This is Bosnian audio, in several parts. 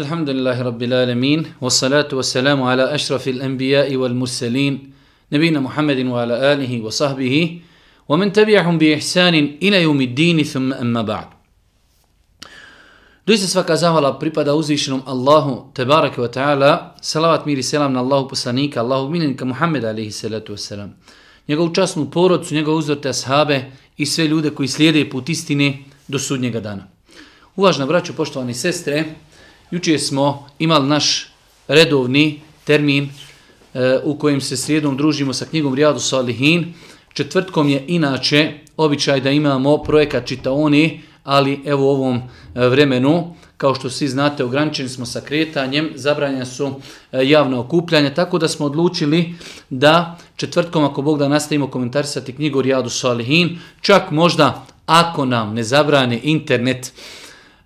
الحمد لله رب العالمين والصلاة والسلام على أشرف الأنبياء والمرسلين نبينا محمد وعلى آله وصحبه ومن تبعهم بإحسان إلى يوم الدين ثم أما بعد Doista svaka zahvala pripada uzvišenom Allahu, tebareke wa ta'ala, salavat mir i selam na Allahu poslanika, Allahu miljenika Muhammeda alaihi salatu wasalam, njegovu časnu porodcu, njegovu uzorte ashabe i sve ljude koji slijede put istine do sudnjega dana. Uvažna braću, poštovani sestre, Juče smo imali naš redovni termin e, u kojem se srijedom družimo sa knjigom Rijadu Salihin. Četvrtkom je inače običaj da imamo projekat Čitaoni, ali evo u ovom e, vremenu, kao što svi znate, ograničeni smo sa kretanjem, zabranja su e, javna okupljanja, tako da smo odlučili da četvrtkom, ako Bog da nastavimo komentarisati knjigu Rijadu Salihin, čak možda ako nam ne zabrane internet,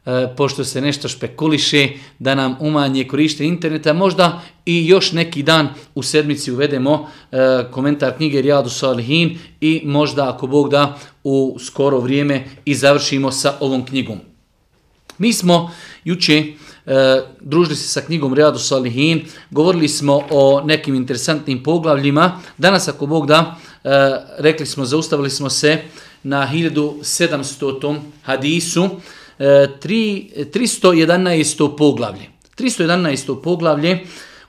E, pošto se nešto špekuliše da nam umanje korište interneta, možda i još neki dan u sedmici uvedemo e, komentar knjige Rijadu Salihin i možda ako Bog da u skoro vrijeme i završimo sa ovom knjigom. Mi smo juče e, družili se sa knjigom Rijadu Salihin, govorili smo o nekim interesantnim poglavljima. Danas ako Bog da, e, rekli smo, zaustavili smo se na 1700. hadisu, E, 311. poglavlje. 311. poglavlje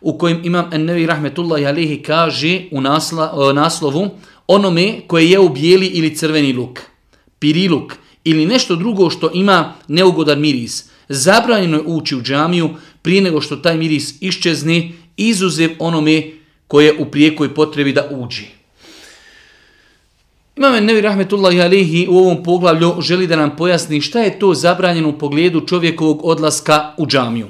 u kojem imam Ennevi Rahmetullahi Alihi kaže u nasla, e, naslovu onome koje je u bijeli ili crveni luk, piriluk ili nešto drugo što ima neugodan miris. Zabranjeno je ući u džamiju prije nego što taj miris iščezne izuzev onome koje u prijekoj potrebi da uđe. Imam Nevi Rahmetullahi Alihi u ovom poglavlju želi da nam pojasni šta je to zabranjeno u pogledu čovjekovog odlaska u džamiju.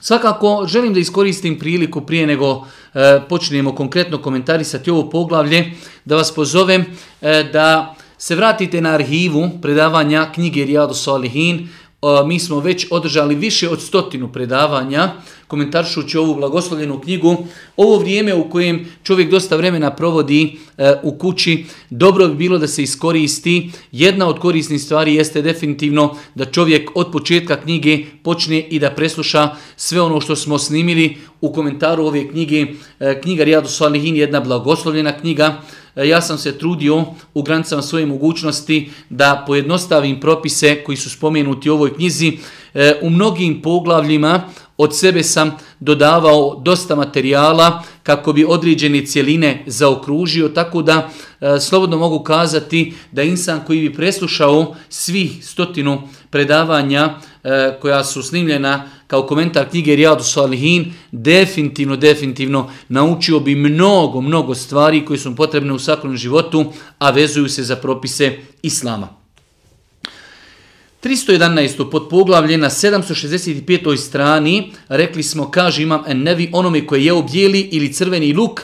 Svakako želim da iskoristim priliku prije nego e, počnemo konkretno komentarisati ovo poglavlje, da vas pozovem e, da se vratite na arhivu predavanja knjige Rijadu Salihin, e, mi smo već održali više od stotinu predavanja, komentaršući ovu blagoslovljenu knjigu. Ovo vrijeme u kojem čovjek dosta vremena provodi e, u kući, dobro bi bilo da se iskoristi. Jedna od korisnih stvari jeste definitivno da čovjek od početka knjige počne i da presluša sve ono što smo snimili u komentaru ove knjige. E, knjiga Rijadu Salihin, jedna blagoslovljena knjiga, E, ja sam se trudio u granicama svoje mogućnosti da pojednostavim propise koji su spomenuti u ovoj knjizi. E, u mnogim poglavljima od sebe sam dodavao dosta materijala kako bi određene cijeline zaokružio, tako da e, slobodno mogu kazati da insan koji bi preslušao svih stotinu predavanja e, koja su snimljena kao komentar knjige Rijadu Salihin, definitivno, definitivno naučio bi mnogo, mnogo stvari koje su potrebne u svakom životu, a vezuju se za propise Islama. 311. pod poglavlje na 765. strani, rekli smo, kaže imam en nevi onome koje je bijeli ili crveni luk,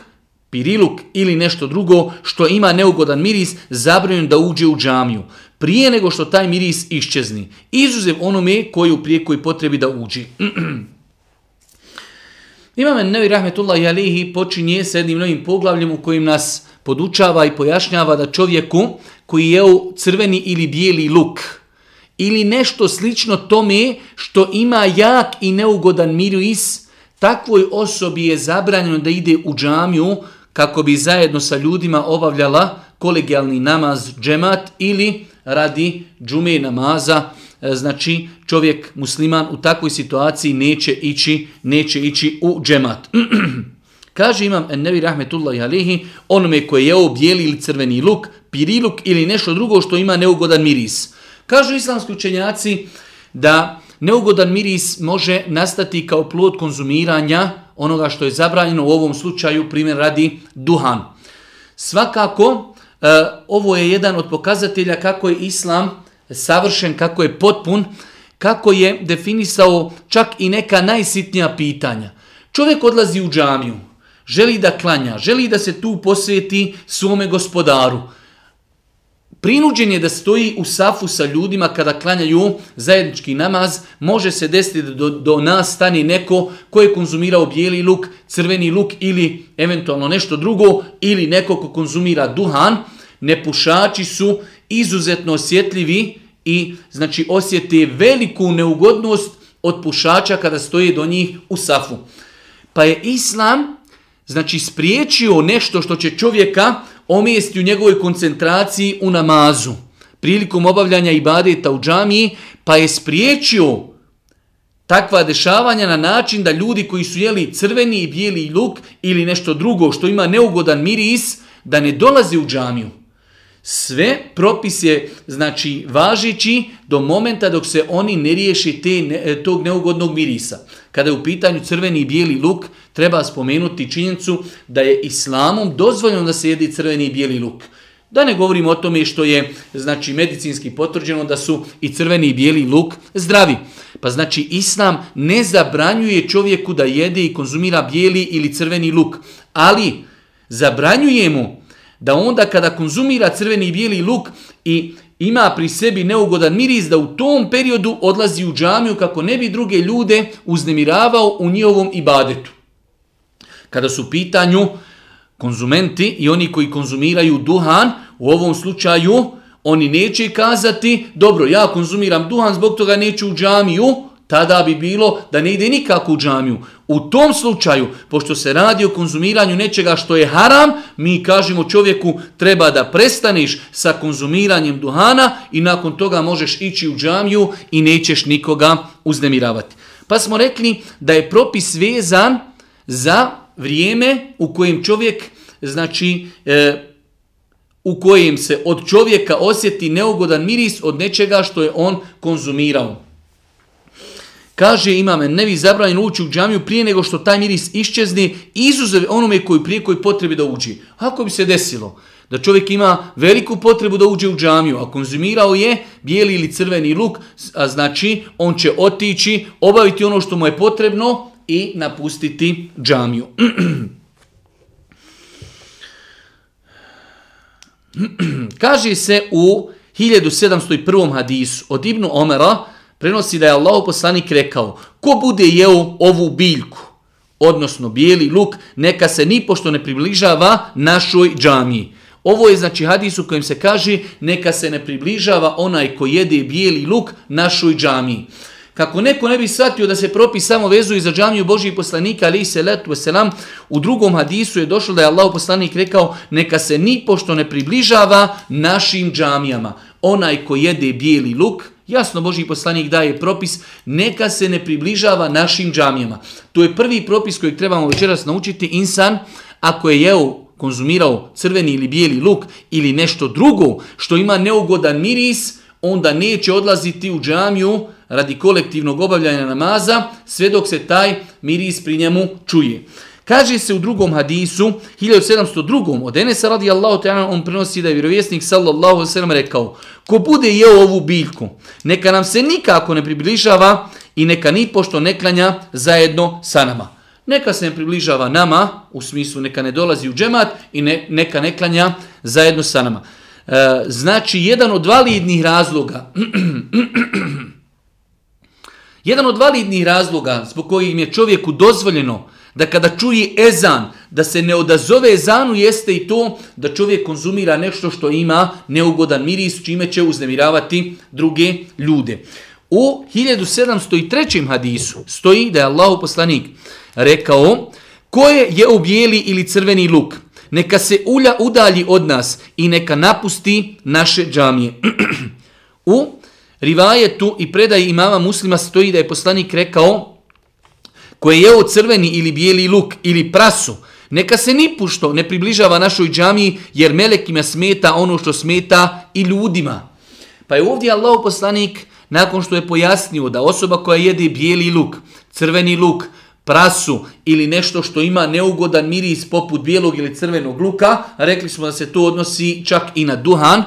piriluk ili nešto drugo što ima neugodan miris, zabranjen da uđe u džamiju. Prije nego što taj miris iščezni. Izuzev onome koji u prijekoj potrebi da uđe. Imam en nevi rahmetullahi alihi počinje s jednim novim poglavljem u kojim nas podučava i pojašnjava da čovjeku koji je u crveni ili bijeli luk, ili nešto slično tome što ima jak i neugodan miris, takvoj osobi je zabranjeno da ide u džamiju kako bi zajedno sa ljudima obavljala kolegijalni namaz džemat ili radi džume namaza. E, znači čovjek musliman u takvoj situaciji neće ići, neće ići u džemat. Kaže imam Ennevi Rahmetullahi Alihi, onome koje je jeo bijeli ili crveni luk, piriluk ili nešto drugo što ima neugodan miris. Kažu islamski učenjaci da neugodan miris može nastati kao plod konzumiranja onoga što je zabranjeno u ovom slučaju, primjer radi duhan. Svakako, e, ovo je jedan od pokazatelja kako je islam savršen, kako je potpun, kako je definisao čak i neka najsitnija pitanja. Čovjek odlazi u džamiju, želi da klanja, želi da se tu posveti svome gospodaru, prinuđen je da stoji u safu sa ljudima kada klanjaju zajednički namaz, može se desiti da do, do nas stani neko ko je konzumirao bijeli luk, crveni luk ili eventualno nešto drugo, ili neko ko konzumira duhan, nepušači su izuzetno osjetljivi i znači osjete veliku neugodnost od pušača kada stoje do njih u safu. Pa je Islam znači spriječio nešto što će čovjeka omijesti u njegovoj koncentraciji u namazu prilikom obavljanja ibadeta u džamiji, pa je spriječio takva dešavanja na način da ljudi koji su jeli crveni i bijeli luk ili nešto drugo što ima neugodan miris, da ne dolaze u džamiju. Sve propis je znači važići do momenta dok se oni ne riješi te, ne, tog neugodnog mirisa. Kada je u pitanju crveni i bijeli luk, treba spomenuti činjenicu da je islamom dozvoljeno da se jedi crveni i bijeli luk. Da ne govorimo o tome što je znači medicinski potvrđeno da su i crveni i bijeli luk zdravi. Pa znači islam ne zabranjuje čovjeku da jede i konzumira bijeli ili crveni luk, ali zabranjuje mu da onda kada konzumira crveni i bijeli luk i ima pri sebi neugodan miris da u tom periodu odlazi u džamiju kako ne bi druge ljude uznemiravao u njihovom ibadetu. Kada su u pitanju konzumenti i oni koji konzumiraju duhan, u ovom slučaju oni neće kazati, dobro, ja konzumiram duhan, zbog toga neću u džamiju, tada bi bilo da ne ide nikako u džamiju. U tom slučaju, pošto se radi o konzumiranju nečega što je haram, mi kažemo čovjeku treba da prestaneš sa konzumiranjem duhana i nakon toga možeš ići u džamiju i nećeš nikoga uznemiravati. Pa smo rekli da je propis vezan za vrijeme u kojem čovjek, znači, e, u kojem se od čovjeka osjeti neugodan miris od nečega što je on konzumirao. Kaže imame, ne bi zabranjeno ući u džamiju prije nego što taj miris iščezni, izuzev onome koji prije koji potrebi da uđi. Ako bi se desilo da čovjek ima veliku potrebu da uđe u džamiju, a konzumirao je bijeli ili crveni luk, a znači on će otići, obaviti ono što mu je potrebno i napustiti džamiju. Kaže se u 1701. hadisu od Ibnu Omera, prenosi da je Allah poslanik rekao, ko bude jeo ovu biljku, odnosno bijeli luk, neka se ni pošto ne približava našoj džamiji. Ovo je znači hadis u kojem se kaže neka se ne približava onaj ko jede bijeli luk našoj džamiji. Kako neko ne bi shvatio da se propis samo vezuje za džamiju Božijih poslanika, ali se letu selam, u drugom hadisu je došlo da je Allah poslanik rekao neka se ni pošto ne približava našim džamijama. Onaj ko jede bijeli luk, jasno Božji poslanik daje propis, neka se ne približava našim džamijama. To je prvi propis kojeg trebamo večeras naučiti. Insan, ako je jeo konzumirao crveni ili bijeli luk ili nešto drugo što ima neugodan miris, onda neće odlaziti u džamiju radi kolektivnog obavljanja namaza, sve dok se taj miris pri njemu čuje. Kaže se u drugom hadisu, 1702. od Enesa radijallahu ta'ala, on prenosi da je vjerovjesnik sallallahu sallam rekao, ko bude jeo ovu biljku, neka nam se nikako ne približava i neka ni pošto ne klanja zajedno sa nama. Neka se ne približava nama, u smislu neka ne dolazi u džemat i ne, neka ne klanja zajedno sa nama. E, znači, jedan od validnih razloga, jedan od validnih razloga zbog kojih je čovjeku dozvoljeno da kada čuje ezan, da se ne odazove ezanu, jeste i to da čovjek konzumira nešto što ima neugodan miris, čime će uznemiravati druge ljude. U 1703. hadisu stoji da je Allah poslanik rekao, koje je u bijeli ili crveni luk, neka se ulja udalji od nas i neka napusti naše džamije. U rivajetu i predaji imama muslima stoji da je poslanik rekao koje je jeo crveni ili bijeli luk ili prasu, neka se ni pušto ne približava našoj džamiji jer melekima smeta ono što smeta i ljudima. Pa je ovdje Allah poslanik nakon što je pojasnio da osoba koja jede bijeli luk, crveni luk, prasu ili nešto što ima neugodan miris poput bijelog ili crvenog luka, rekli smo da se to odnosi čak i na duhan,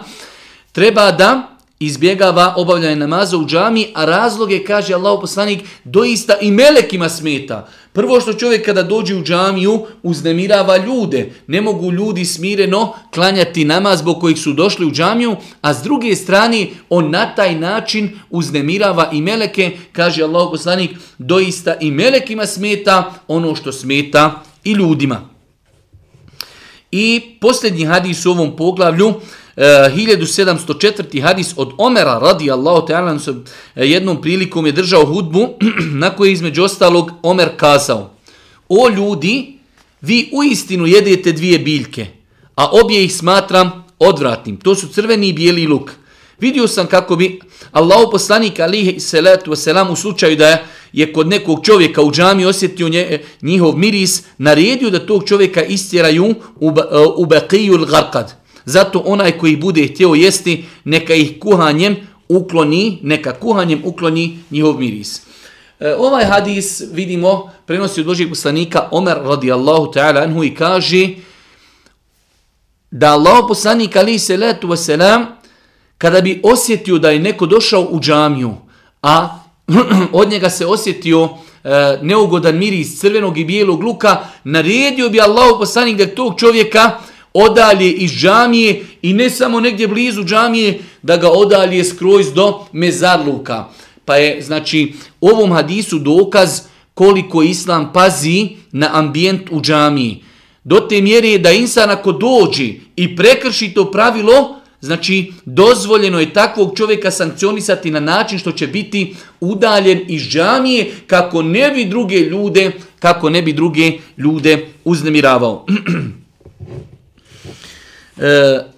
treba da izbjegava obavljanje namaza u džami, a razlog je, kaže Allah poslanik, doista i melekima smeta. Prvo što čovjek kada dođe u džamiju uznemirava ljude. Ne mogu ljudi smireno klanjati namaz zbog kojih su došli u džamiju, a s druge strane on na taj način uznemirava i meleke, kaže Allah poslanik, doista i melekima smeta ono što smeta i ljudima. I posljednji hadis u ovom poglavlju, Eh, 1704. hadis od Omera radijallahu ta'ala eh, jednom prilikom je držao hudbu na kojoj je između ostalog Omer kazao O ljudi, vi u istinu jedete dvije biljke, a obje ih smatram odvratnim. To su crveni i bijeli luk. Vidio sam kako bi Allahu poslanik alihi salatu wasalam u slučaju da je kod nekog čovjeka u džami osjetio nje, eh, njihov miris, naredio da tog čovjeka istjeraju u, u baqiju garkad. Zato onaj koji bude htio jesti, neka ih kuhanjem ukloni, neka kuhanjem ukloni njihov miris. E, ovaj hadis vidimo prenosi od Božijeg poslanika Omer radijallahu ta'ala anhu i kaže da Allah poslanik ali se letu wasalam kada bi osjetio da je neko došao u džamiju, a od njega se osjetio e, neugodan miris crvenog i bijelog luka, naredio bi Allah poslanik da tog čovjeka odalje iz džamije i ne samo negdje blizu džamije, da ga odalje skroz do mezarluka. Pa je, znači, ovom hadisu dokaz koliko Islam pazi na ambijent u džamiji. Do te mjere da insan ako dođi i prekrši to pravilo, znači dozvoljeno je takvog čovjeka sankcionisati na način što će biti udaljen iz džamije kako ne bi druge ljude, kako ne bi druge ljude uznemiravao. e,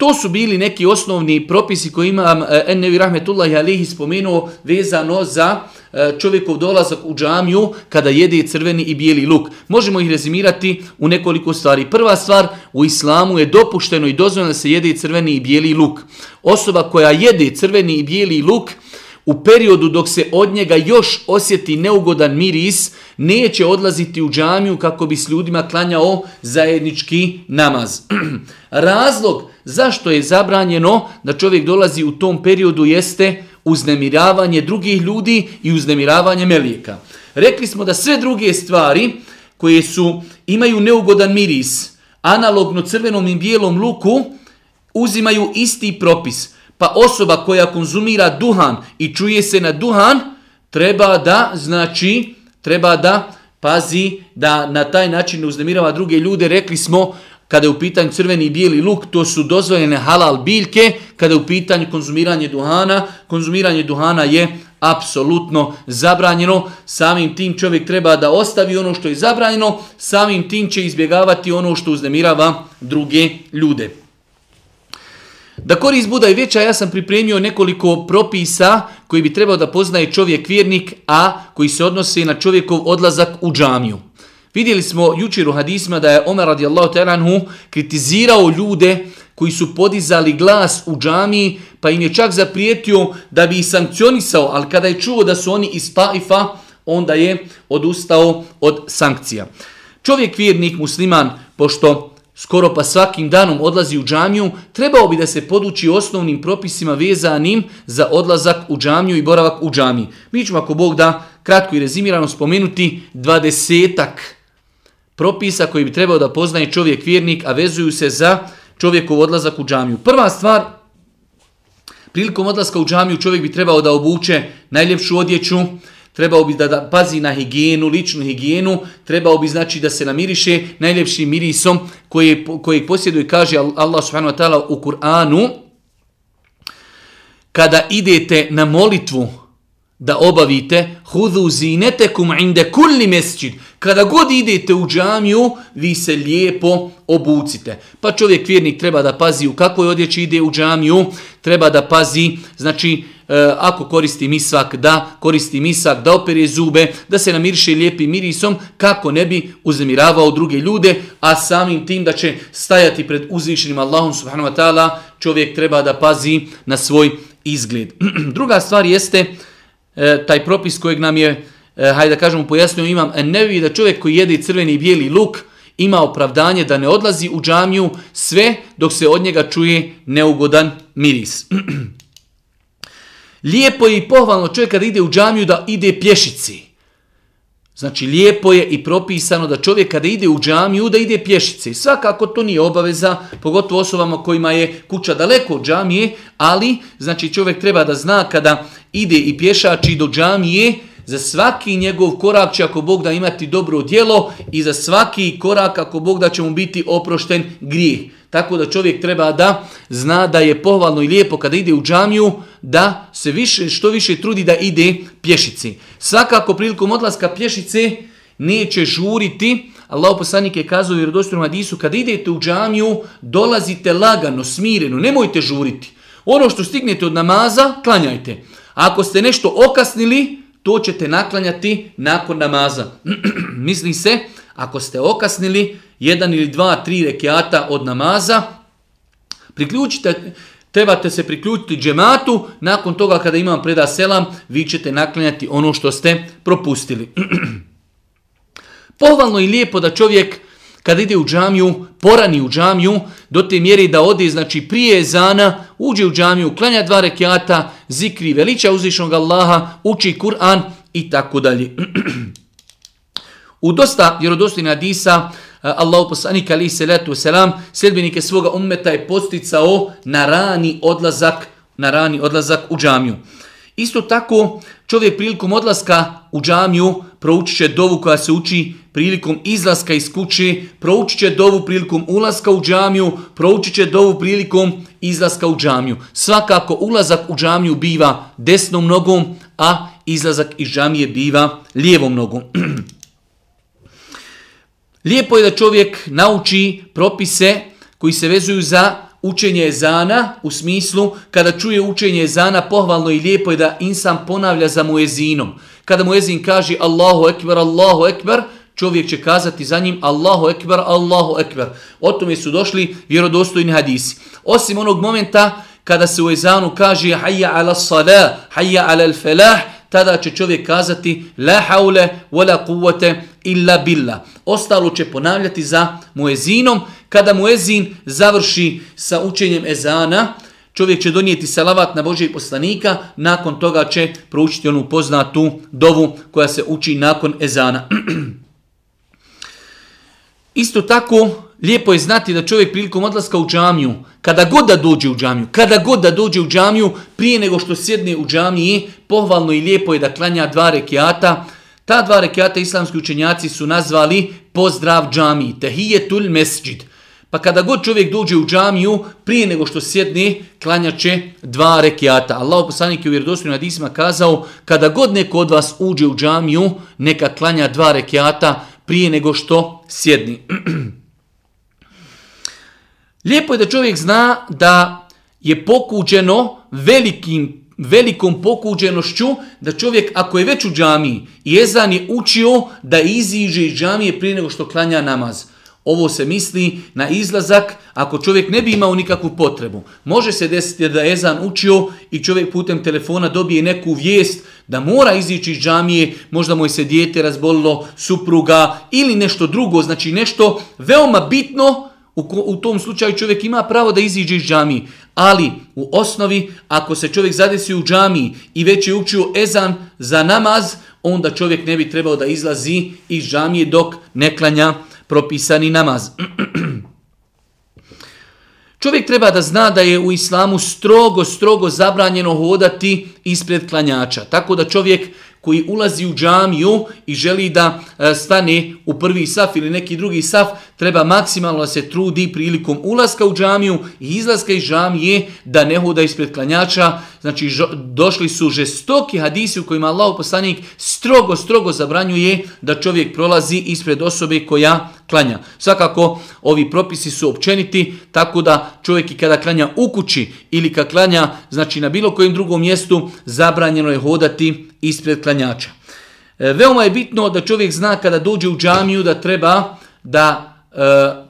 To su bili neki osnovni propisi koji imam e, Ennevi Rahmetullahi Alihi spomenuo vezano za e, čovjekov dolazak u džamiju kada jede crveni i bijeli luk. Možemo ih rezimirati u nekoliko stvari. Prva stvar, u islamu je dopušteno i dozvoljeno da se jede crveni i bijeli luk. Osoba koja jede crveni i bijeli luk, u periodu dok se od njega još osjeti neugodan miris, neće odlaziti u džamiju kako bi s ljudima klanjao zajednički namaz. Razlog zašto je zabranjeno da čovjek dolazi u tom periodu jeste uznemiravanje drugih ljudi i uznemiravanje melijeka. Rekli smo da sve druge stvari koje su imaju neugodan miris, analogno crvenom i bijelom luku, uzimaju isti propis. Pa osoba koja konzumira duhan i čuje se na duhan, treba da, znači, treba da pazi da na taj način uznemirava druge ljude. Rekli smo, kada je u pitanju crveni i bijeli luk, to su dozvoljene halal biljke. Kada je u pitanju konzumiranje duhana, konzumiranje duhana je apsolutno zabranjeno. Samim tim čovjek treba da ostavi ono što je zabranjeno, samim tim će izbjegavati ono što uznemirava druge ljude. Da korist bude i veća, ja sam pripremio nekoliko propisa koji bi trebao da poznaje čovjek vjernik, a koji se odnose na čovjekov odlazak u džamiju. Vidjeli smo jučer u hadisma da je Omer radijallahu ta'lanhu kritizirao ljude koji su podizali glas u džamiji, pa im je čak zaprijetio da bi ih sankcionisao, ali kada je čuo da su oni iz Paifa, onda je odustao od sankcija. Čovjek vjernik musliman, pošto skoro pa svakim danom odlazi u džamiju, trebao bi da se poduči osnovnim propisima vezanim za odlazak u džamiju i boravak u džamiji. Mi ćemo ako Bog da kratko i rezimirano spomenuti dvadesetak propisa koji bi trebao da poznaje čovjek vjernik, a vezuju se za čovjekov odlazak u džamiju. Prva stvar, prilikom odlaska u džamiju čovjek bi trebao da obuče najljepšu odjeću, trebao bi da, da pazi na higijenu, ličnu higijenu, trebao bi znači da se namiriše najljepšim mirisom koji, koji posjeduje, kaže Allah subhanahu wa ta'ala u Kur'anu, kada idete na molitvu da obavite, hudu zinetekum inde kulli mesčid, Kada god idete u džamiju, vi se lijepo obucite. Pa čovjek vjernik treba da pazi u kakvoj odjeći ide u džamiju, treba da pazi, znači, e, ako koristi misvak, da koristi misak, da opere zube, da se namiriše lijepim mirisom, kako ne bi uzemiravao druge ljude, a samim tim da će stajati pred uzvišenim Allahom subhanahu wa ta'ala, čovjek treba da pazi na svoj izgled. Druga stvar jeste e, taj propis kojeg nam je e, hajde da kažemo pojasnio imam, Nevi, da čovjek koji jede crveni i bijeli luk ima opravdanje da ne odlazi u džamiju sve dok se od njega čuje neugodan miris. lijepo je i pohvalno čovjek kada ide u džamiju da ide pješici. Znači lijepo je i propisano da čovjek kada ide u džamiju da ide pješice. Svakako to nije obaveza, pogotovo osobama kojima je kuća daleko od džamije, ali znači čovjek treba da zna kada ide i pješači do džamije, Za svaki njegov korak će ako Bog da imati dobro djelo i za svaki korak ako Bog da će mu biti oprošten grijeh. Tako da čovjek treba da zna da je pohvalno i lijepo kada ide u džamiju, da se više, što više trudi da ide pješici. Svakako prilikom odlaska pješice neće žuriti, Allah poslanik je kazao u vjerodostojnom hadisu, kada idete u džamiju, dolazite lagano, smireno, nemojte žuriti. Ono što stignete od namaza, klanjajte. Ako ste nešto okasnili, to ćete naklanjati nakon namaza. Misli se, ako ste okasnili jedan ili dva, tri rekiata od namaza, priključite, trebate se priključiti džematu, nakon toga kada imam preda selam, vi ćete naklanjati ono što ste propustili. Pohvalno i lijepo da čovjek kad ide u džamiju, porani u džamiju, do te mjeri da ode, znači prije zana, uđe u džamiju, klanja dva rekiata, zikri veliča uzvišnog Allaha, uči Kur'an i tako dalje. u dosta vjerodostojnih hadisa, eh, Allahu poslanik ali se letu selam, sljedbenike svoga ummeta je posticao na rani odlazak, na rani odlazak u džamiju. Isto tako, čovjek prilikom odlaska u džamiju proučit će dovu koja se uči prilikom izlaska iz kuće, proučit će dovu prilikom ulaska u džamiju, proučit će dovu prilikom izlaska u džamiju. Svakako, ulazak u džamiju biva desnom nogom, a izlazak iz džamije biva lijevom nogom. Lijepo je da čovjek nauči propise koji se vezuju za učenje ezana u smislu kada čuje učenje ezana pohvalno i lijepo je da insan ponavlja za muezinom. Kada muezin kaže Allahu ekber, Allahu ekber, čovjek će kazati za njim Allahu ekber, Allahu ekber. O tome su došli vjerodostojni hadisi. Osim onog momenta kada se u ezanu kaže hayya ala salah, hayya ala al falah, tada će čovjek kazati la haule wala kuvvete illa billah. Ostalo će ponavljati za muezinom. Kada muezin završi sa učenjem ezana, čovjek će donijeti salavat na Božijeg poslanika, nakon toga će proučiti onu poznatu dovu koja se uči nakon ezana. Isto tako, lijepo je znati da čovjek prilikom odlaska u džamiju, kada god da dođe u džamiju, kada god da dođe u džamiju, prije nego što sjedne u džamiji, pohvalno i lijepo je da klanja dva rekiata. Ta dva rekiata islamski učenjaci su nazvali pozdrav džamiji, tehijetul mesđid. Pa kada god čovjek dođe u džamiju, prije nego što sjedne, klanja će dva rekiata. Allah poslanik je u vjerodostojnim hadisima kazao, kada god neko od vas uđe u džamiju, neka klanja dva rekiata, prije nego što sjedni. Lijepo je da čovjek zna da je pokuđeno velikim, velikom pokuđenošću da čovjek ako je već u džamiji, jezan je učio da iziđe iz džamije prije nego što klanja namaz. Ovo se misli na izlazak ako čovjek ne bi imao nikakvu potrebu. Može se desiti da je Ezan učio i čovjek putem telefona dobije neku vijest da mora izići iz džamije, možda mu je se dijete razbolilo, supruga ili nešto drugo, znači nešto veoma bitno, u, u tom slučaju čovjek ima pravo da iziđe iz džamije. Ali u osnovi, ako se čovjek zadesi u džamiji i već je učio Ezan za namaz, onda čovjek ne bi trebao da izlazi iz džamije dok ne klanja propisani namaz. Čovjek treba da zna da je u islamu strogo, strogo zabranjeno hodati ispred klanjača. Tako da čovjek koji ulazi u džamiju i želi da e, stane u prvi saf ili neki drugi saf, treba maksimalno se trudi prilikom ulaska u džamiju i izlaska iz džamije da ne hoda ispred klanjača. Znači došli su žestoki hadisi u kojima Allah poslanik strogo, strogo zabranjuje da čovjek prolazi ispred osobe koja klanja. Svakako ovi propisi su općeniti tako da čovjek i kada klanja u kući ili kad klanja znači na bilo kojem drugom mjestu zabranjeno je hodati ispred klanjača. E, veoma je bitno da čovjek zna kada dođe u džamiju da treba da e,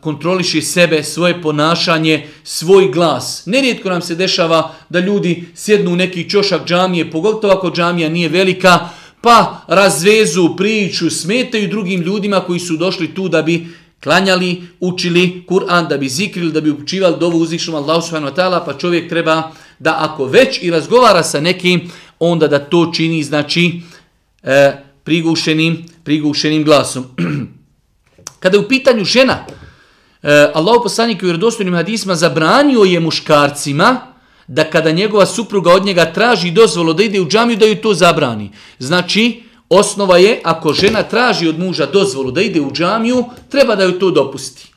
kontroliši sebe, svoje ponašanje, svoj glas. Nerijetko nam se dešava da ljudi sjednu u neki čošak džamije, pogotovo ako džamija nije velika, pa razvezu, priču, smetaju drugim ljudima koji su došli tu da bi klanjali, učili Kur'an, da bi zikrili, da bi učivali dovu uzvišnom Allahu subhanahu wa ta'ala, pa čovjek treba da ako već i razgovara sa nekim, onda da to čini znači e, prigušenim, prigušenim glasom. Kada je u pitanju žena, e, Allah poslanik u vjerodostojnim hadisma zabranio je muškarcima da kada njegova supruga od njega traži dozvolu da ide u džamiju, da ju to zabrani. Znači, osnova je, ako žena traži od muža dozvolu da ide u džamiju, treba da ju to dopusti.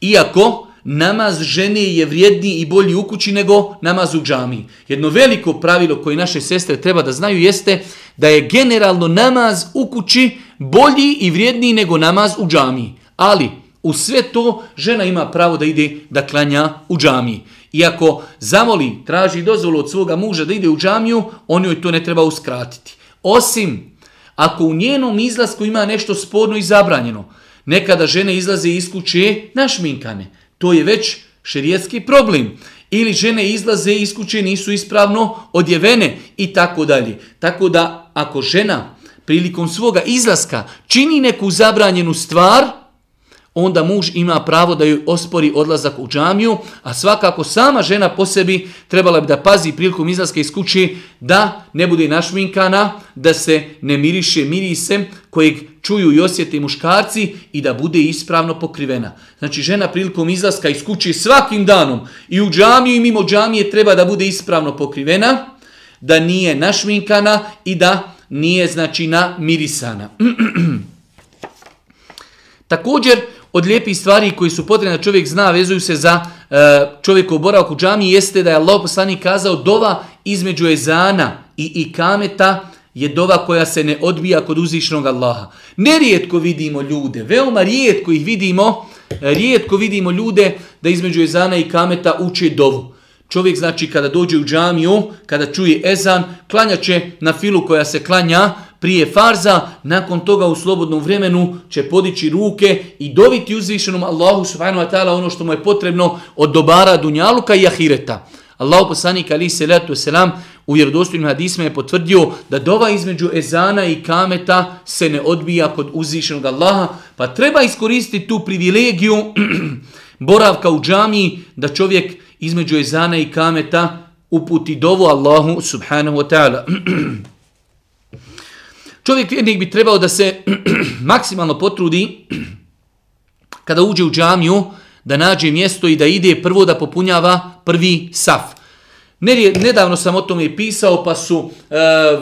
Iako namaz žene je vrijedniji i bolji u kući nego namaz u džami. Jedno veliko pravilo koje naše sestre treba da znaju jeste da je generalno namaz u kući bolji i vrijedniji nego namaz u džamiji. Ali u sve to žena ima pravo da ide da klanja u džamiji. Iako zamoli, traži dozvolu od svoga muža da ide u džamiju, on joj to ne treba uskratiti. Osim ako u njenom izlasku ima nešto spodno i zabranjeno. Nekada žene izlaze iz kuće našminkane. To je već šerijetski problem. Ili žene izlaze iz kuće nisu ispravno odjevene i tako dalje. Tako da ako žena prilikom svoga izlaska čini neku zabranjenu stvar, onda muž ima pravo da joj ospori odlazak u džamiju, a svakako sama žena po sebi trebala bi da pazi prilikom izlaska iz kuće da ne bude našminkana, da se ne miriše mirisem kojeg čuju i osjete muškarci i da bude ispravno pokrivena. Znači žena prilikom izlaska iz kuće svakim danom i u džamiju i mimo džamije treba da bude ispravno pokrivena, da nije našminkana i da nije znači na mirisana. Također, od lijepih stvari koji su potrebne da čovjek zna, vezuju se za e, čovjekov boravak u džami, jeste da je Allah poslanik kazao dova između ezana i ikameta je dova koja se ne odbija kod uzvišnog Allaha. Nerijetko vidimo ljude, veoma rijetko ih vidimo, e, rijetko vidimo ljude da između ezana i kameta uče dovu. Čovjek znači kada dođe u džamiju, kada čuje ezan, klanja će na filu koja se klanja prije farza, nakon toga u slobodnom vremenu će podići ruke i doviti uzvišenom Allahu subhanahu wa ta'ala ono što mu je potrebno od dobara dunjaluka i ahireta. Allahu poslanik ali se letu selam u vjerodostojnim hadisima je potvrdio da dova između ezana i kameta se ne odbija kod uzvišenog Allaha, pa treba iskoristiti tu privilegiju boravka u džamiji da čovjek između ezana i kameta uputi dovu Allahu subhanahu wa ta'ala. Čovjek vjernik bi trebao da se maksimalno potrudi kada uđe u džamiju da nađe mjesto i da ide prvo da popunjava prvi saf. Nedavno sam o tome pisao pa su e,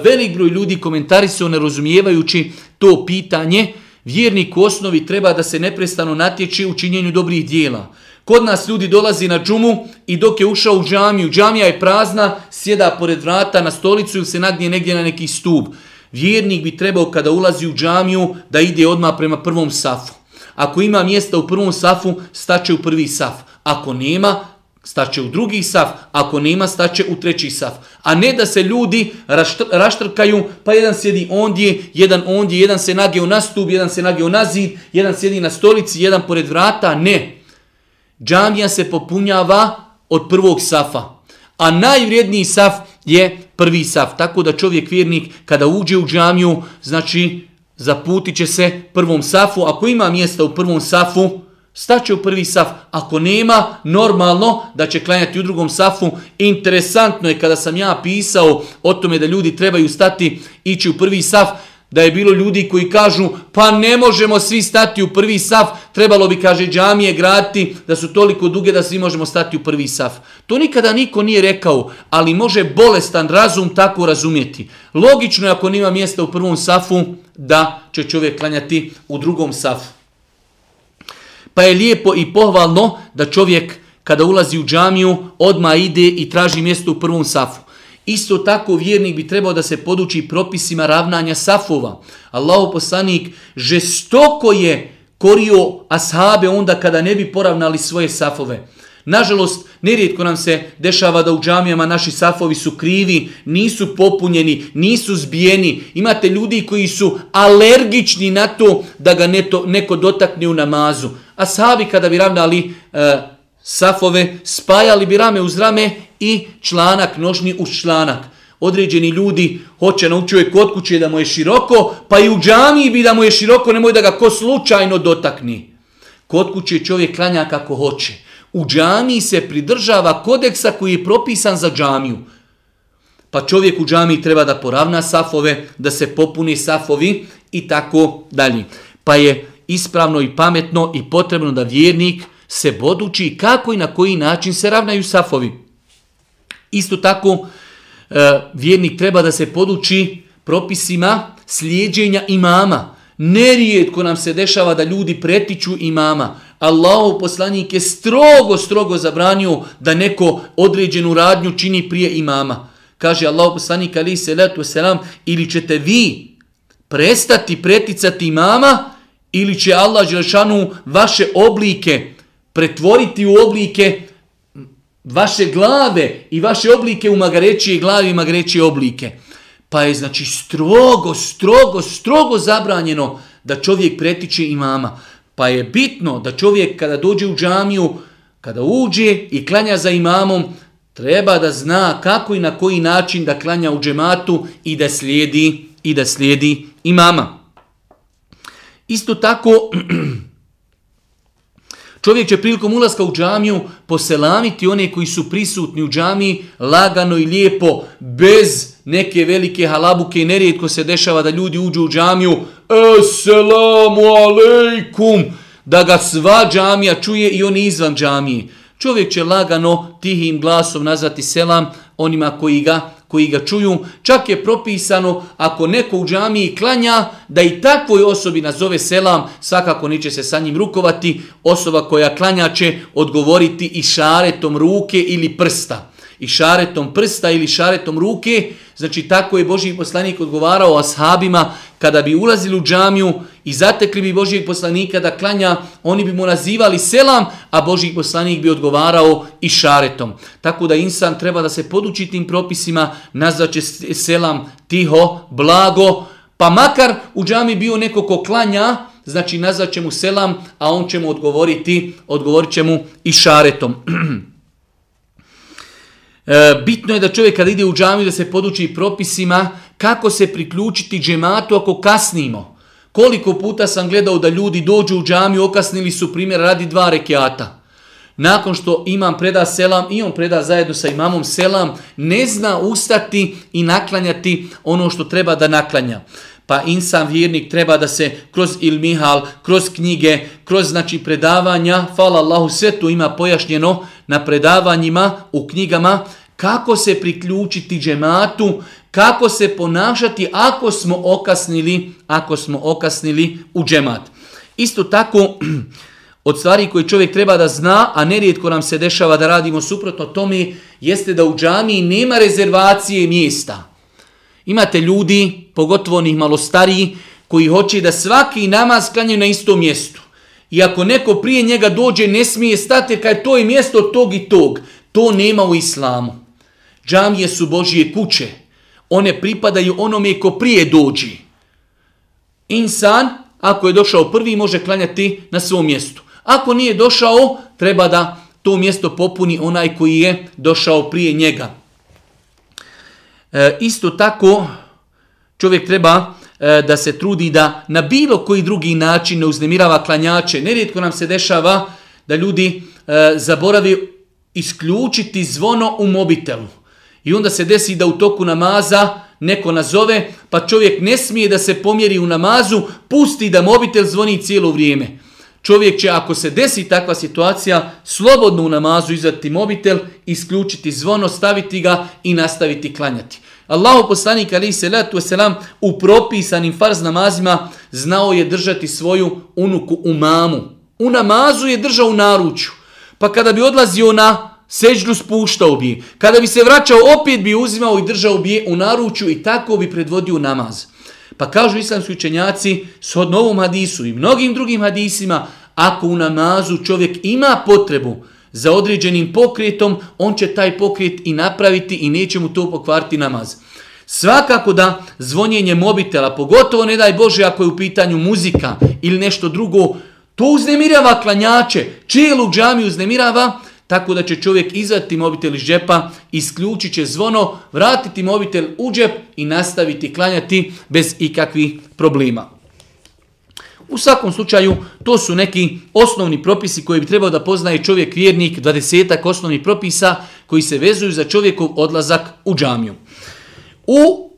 velik broj ljudi komentarisao nerazumijevajući to pitanje. Vjernik u osnovi treba da se neprestano natječe u činjenju dobrih dijela. Kod nas ljudi dolazi na džumu i dok je ušao u džamiju, džamija je prazna, sjeda pored vrata na stolicu ili se nadnije negdje na neki stup. Vjernik bi trebao kada ulazi u džamiju da ide odmah prema prvom safu. Ako ima mjesta u prvom safu, staće u prvi saf. Ako nema, staće u drugi saf. Ako nema, staće u treći saf. A ne da se ljudi raštrkaju, pa jedan sjedi ondje, jedan ondje, jedan se nage na stub, jedan se nage na zid, jedan sjedi na stolici, jedan pored vrata. Ne. Džamija se popunjava od prvog safa. A najvrijedniji saf je prvi saf. Tako da čovjek vjernik kada uđe u džamiju, znači zaputit će se prvom safu. Ako ima mjesta u prvom safu, staće u prvi saf. Ako nema, normalno da će klanjati u drugom safu. Interesantno je kada sam ja pisao o tome da ljudi trebaju stati ići u prvi saf, da je bilo ljudi koji kažu pa ne možemo svi stati u prvi saf, trebalo bi, kaže, džamije graditi da su toliko duge da svi možemo stati u prvi saf. To nikada niko nije rekao, ali može bolestan razum tako razumjeti. Logično je ako nima mjesta u prvom safu da će čovjek klanjati u drugom safu. Pa je lijepo i pohvalno da čovjek kada ulazi u džamiju odma ide i traži mjesto u prvom safu. Isto tako vjernik bi trebao da se poduči propisima ravnanja safova. Allahu poslanik žestoko je korio ashabe onda kada ne bi poravnali svoje safove. Nažalost, nerijetko nam se dešava da u džamijama naši safovi su krivi, nisu popunjeni, nisu zbijeni. Imate ljudi koji su alergični na to da ga neto, neko dotakne u namazu. Ashabi kada bi ravnali e, safove, spajali bi rame uz rame i članak nožni uz članak. Određeni ljudi hoće naučuje kod kuće da mu je široko, pa i u džamiji bi da mu je široko, nemoj da ga ko slučajno dotakni. Kod kuće čovjek klanja kako hoće. U džamiji se pridržava kodeksa koji je propisan za džamiju. Pa čovjek u džamiji treba da poravna safove, da se popuni safovi i tako dalje. Pa je ispravno i pametno i potrebno da vjernik se bodući kako i na koji način se ravnaju safovi. Isto tako, e, vjernik treba da se poduči propisima slijedženja imama. Nerijetko nam se dešava da ljudi pretiču imama. Allahov poslanik je strogo, strogo zabranio da neko određenu radnju čini prije imama. Kaže Allahov poslanik ali se letu selam ili ćete vi prestati preticati imama ili će Allah Đelešanu vaše oblike pretvoriti u oblike vaše glave i vaše oblike u magarećije glave i magarećije oblike. Pa je znači strogo, strogo, strogo zabranjeno da čovjek pretiče imama. Pa je bitno da čovjek kada dođe u džamiju, kada uđe i klanja za imamom, treba da zna kako i na koji način da klanja u džematu i da slijedi i da slijedi imama. Isto tako, čovjek će prilikom ulaska u džamiju poselamiti one koji su prisutni u džamiji lagano i lijepo, bez neke velike halabuke i nerijetko se dešava da ljudi uđu u džamiju, Esselamu alejkum, da ga sva džamija čuje i oni izvan džamije. Čovjek će lagano tihim glasom nazvati selam onima koji ga koji ga čuju. Čak je propisano ako neko u džamiji klanja da i takvoj osobi nazove selam, svakako neće se sa njim rukovati. Osoba koja klanja će odgovoriti i šaretom ruke ili prsta i šaretom prsta ili šaretom ruke, znači tako je Božji poslanik odgovarao ashabima kada bi ulazili u džamiju i zatekli bi Božijeg poslanika da klanja, oni bi mu nazivali selam, a Božji poslanik bi odgovarao i šaretom. Tako da insan treba da se poduči tim propisima, nazvaće selam tiho, blago, pa makar u džami bio neko ko klanja, znači nazvaće mu selam, a on će mu odgovoriti, odgovorit će mu i šaretom. E, bitno je da čovjek kada ide u džamiju da se poduči propisima kako se priključiti džematu ako kasnimo. Koliko puta sam gledao da ljudi dođu u džamiju, okasnili su primjer radi dva rekiata. Nakon što imam preda selam i on preda zajedno sa imamom selam, ne zna ustati i naklanjati ono što treba da naklanja. Pa insan vjernik treba da se kroz ilmihal, kroz knjige, kroz znači predavanja, hvala Allahu, sve to ima pojašnjeno na predavanjima, u knjigama, kako se priključiti džematu, kako se ponašati ako smo okasnili, ako smo okasnili u džemat. Isto tako, od stvari koje čovjek treba da zna, a nerijetko nam se dešava da radimo suprotno tome, jeste da u džamiji nema rezervacije mjesta. Imate ljudi, pogotovo onih malo stariji, koji hoće da svaki namaz klanjaju na istom mjestu. I ako neko prije njega dođe, ne smije stati, kaj to je mjesto tog i tog. To nema u islamu. Džamije su Božije kuće. One pripadaju onome ko prije dođi. Insan, ako je došao prvi, može klanjati na svom mjestu. Ako nije došao, treba da to mjesto popuni onaj koji je došao prije njega. E, isto tako, čovjek treba e, da se trudi da na bilo koji drugi način ne uznemirava klanjače. Nerijetko nam se dešava da ljudi e, zaboravi isključiti zvono u mobitelu. I onda se desi da u toku namaza neko nazove, pa čovjek ne smije da se pomjeri u namazu, pusti da mobitel zvoni cijelo vrijeme. Čovjek će, ako se desi takva situacija, slobodno u namazu izvati mobitel, isključiti zvono, staviti ga i nastaviti klanjati. Allahu poslanik ali se letu selam u propisanim farz namazima znao je držati svoju unuku u mamu. U namazu je držao u naručju. Pa kada bi odlazio na seđdu spuštao bi. Kada bi se vraćao, opet bi uzimao i držao bi u naručju i tako bi predvodio namaz. Pa kažu islamski učenjaci, s novom hadisu i mnogim drugim hadisima, ako u namazu čovjek ima potrebu za određenim pokretom, on će taj pokret i napraviti i neće mu to pokvariti namaz. Svakako da zvonjenje mobitela, pogotovo ne daj Bože ako je u pitanju muzika ili nešto drugo, to uznemirava klanjače, cijelu džamiju uznemirava, tako da će čovjek izvati mobitel iz džepa, isključit će zvono, vratiti mobitel u džep i nastaviti klanjati bez ikakvih problema. U svakom slučaju, to su neki osnovni propisi koji bi trebao da poznaje čovjek vjernik, 20 osnovnih propisa koji se vezuju za čovjekov odlazak u džamiju. U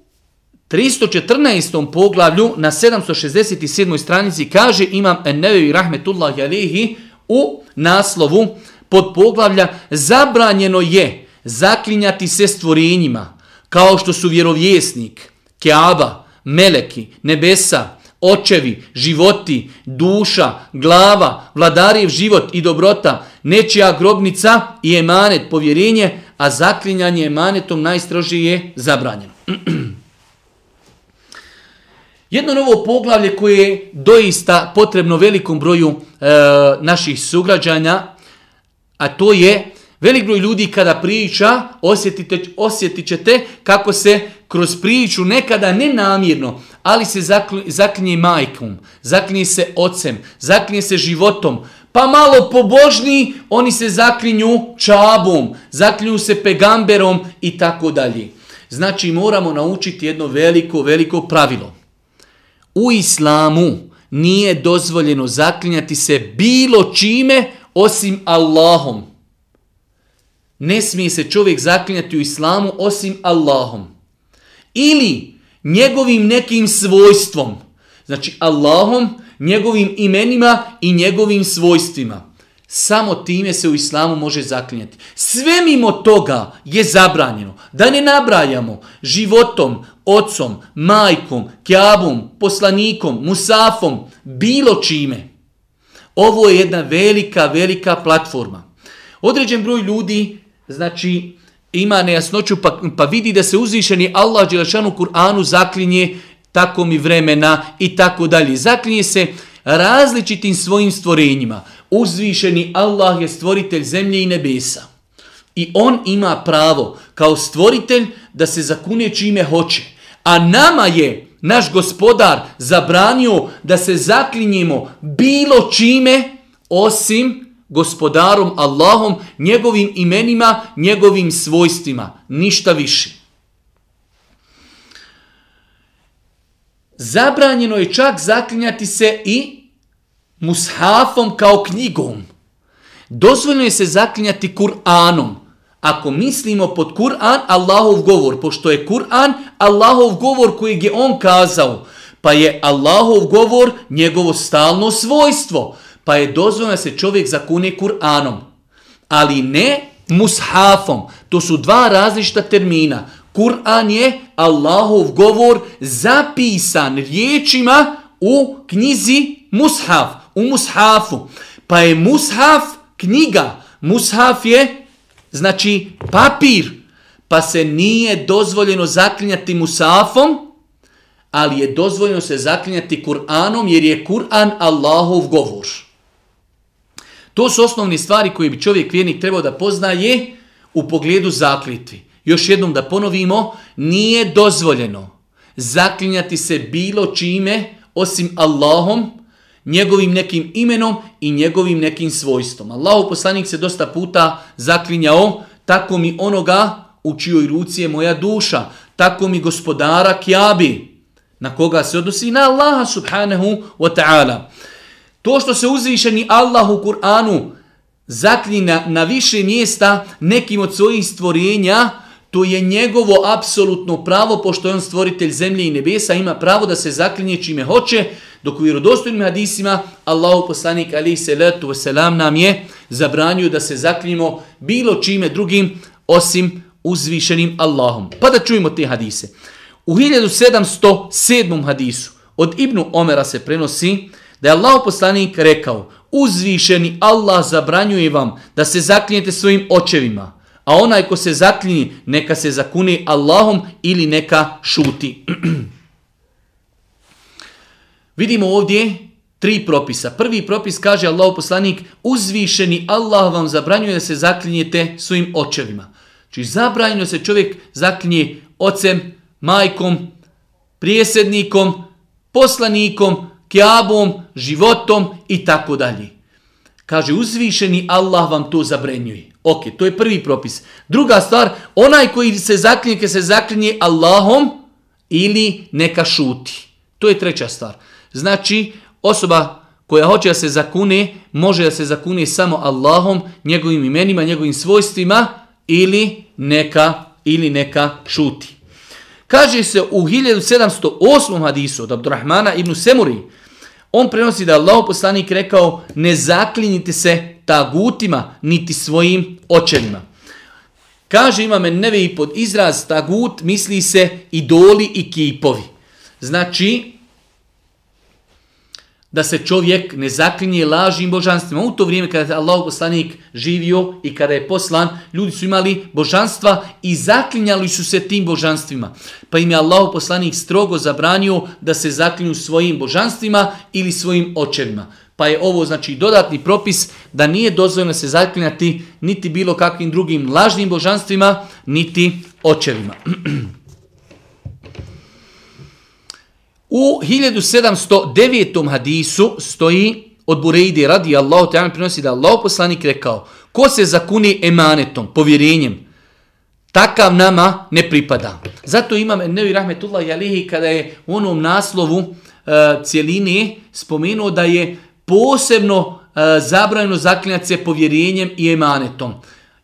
314. poglavlju na 767. stranici kaže imam Ennevevi Rahmetullahi Alehi u naslovu pod poglavlja zabranjeno je zaklinjati se stvorenjima kao što su vjerovjesnik, Keaba, Meleki, Nebesa, očevi, životi, duša, glava, vladarijev život i dobrota, nečija grobnica i emanet, povjerenje, a zaklinjanje emanetom najstrožije je zabranjeno. Jedno novo poglavlje koje je doista potrebno velikom broju e, naših sugrađanja, a to je velik broj ljudi kada priča, osjetite, osjetit ćete kako se kroz priču nekada nenamjerno, ali se zaklinje majkom, zaklinje se ocem, zaklinje se životom, pa malo pobožni, oni se zaklinju čabom, zaklinju se pegamberom i tako dalje. Znači moramo naučiti jedno veliko, veliko pravilo. U islamu nije dozvoljeno zaklinjati se bilo čime osim Allahom. Ne smije se čovjek zaklinjati u islamu osim Allahom. Ili njegovim nekim svojstvom. Znači Allahom, njegovim imenima i njegovim svojstvima. Samo time se u islamu može zaklinjati. Sve mimo toga je zabranjeno. Da ne nabrajamo životom, ocom, majkom, kjabom, poslanikom, musafom, bilo čime. Ovo je jedna velika, velika platforma. Određen broj ljudi, znači, ima nejasnoću pa, pa vidi da se uzvišeni Allah Đelešanu Kur'anu zaklinje tako mi vremena i tako dalje. Zaklinje se različitim svojim stvorenjima. Uzvišeni Allah je stvoritelj zemlje i nebesa. I on ima pravo kao stvoritelj da se zakune čime hoće. A nama je naš gospodar zabranio da se zaklinjemo bilo čime osim gospodarom Allahom, njegovim imenima, njegovim svojstvima. Ništa više. Zabranjeno je čak zaklinjati se i mushafom kao knjigom. Dozvoljeno je se zaklinjati Kur'anom. Ako mislimo pod Kur'an, Allahov govor, pošto je Kur'an Allahov govor kojeg je on kazao, pa je Allahov govor njegovo stalno svojstvo, pa je dozvoljeno se čovjek zakune Kur'anom. Ali ne mushafom. To su dva različita termina. Kur'an je Allahov govor zapisan riječima u knjizi mushaf, u mushafu. Pa je mushaf knjiga. Mushaf je znači papir. Pa se nije dozvoljeno zaklinjati musafom, ali je dozvoljeno se zaklinjati Kur'anom jer je Kur'an Allahov govor. To su osnovne stvari koje bi čovjek vjernik trebao da poznaje u pogledu zaklitvi. Još jednom da ponovimo, nije dozvoljeno zaklinjati se bilo čime osim Allahom, njegovim nekim imenom i njegovim nekim svojstvom. Allahu poslanik se dosta puta zaklinjao, tako mi onoga u čijoj ruci je moja duša, tako mi gospodara kjabi, na koga se odnosi na Allaha subhanahu wa ta'ala. To što se uzvišeni Allah u Kur'anu zaklina na više mjesta nekim od svojih stvorenja, To je njegovo apsolutno pravo, pošto je on stvoritelj zemlje i nebesa, ima pravo da se zaklinje čime hoće, dok u vjerodostojnim hadisima Allahu poslanik ali salatu wasalam nam je zabranio da se zaklinjemo bilo čime drugim osim uzvišenim Allahom. Pa da čujemo te hadise. U 1707. hadisu od Ibnu Omera se prenosi da je Allah poslanik rekao uzvišeni Allah zabranjuje vam da se zaklinjete svojim očevima, a onaj ko se zaklinji, neka se zakuni Allahom ili neka šuti. Vidimo ovdje tri propisa. Prvi propis kaže Allah poslanik, uzvišeni Allah vam zabranjuje da se zaklinjete svojim očevima. Či znači, zabranjeno se čovjek zaklinje ocem, majkom, prijesednikom, poslanikom, kjabom, životom i tako dalje. Kaže, uzvišeni Allah vam to zabranjuje. Ok, to je prvi propis. Druga stvar, onaj koji se zaklinje, se zaklinje Allahom ili neka šuti. To je treća stvar. Znači, osoba koja hoće da se zakune, može da se zakune samo Allahom, njegovim imenima, njegovim svojstvima ili neka, ili neka šuti. Kaže se u 1708. hadisu od Abdurrahmana ibn Semuri, on prenosi da Allah poslanik rekao ne zaklinjite se tagutima niti svojim očevima. Kaže imame neve i pod izraz tagut misli se idoli i kipovi. Znači, da se čovjek ne zaklinje lažnim božanstvima. U to vrijeme kada je Allah poslanik živio i kada je poslan, ljudi su imali božanstva i zaklinjali su se tim božanstvima. Pa im je Allah poslanik strogo zabranio da se zaklinju svojim božanstvima ili svojim očevima. Pa je ovo znači dodatni propis da nije dozvoljeno se zaklinjati niti bilo kakvim drugim lažnim božanstvima, niti očevima. U 1709. hadisu stoji od Bureide radi Allahu te prinosi da Allah poslanik rekao ko se zakuni emanetom, povjerenjem, takav nama ne pripada. Zato imam Nevi Rahmetullah Jalihi kada je u onom naslovu e, uh, cijeline spomenuo da je posebno e, zabranjeno zaklinjati se povjerenjem i emanetom.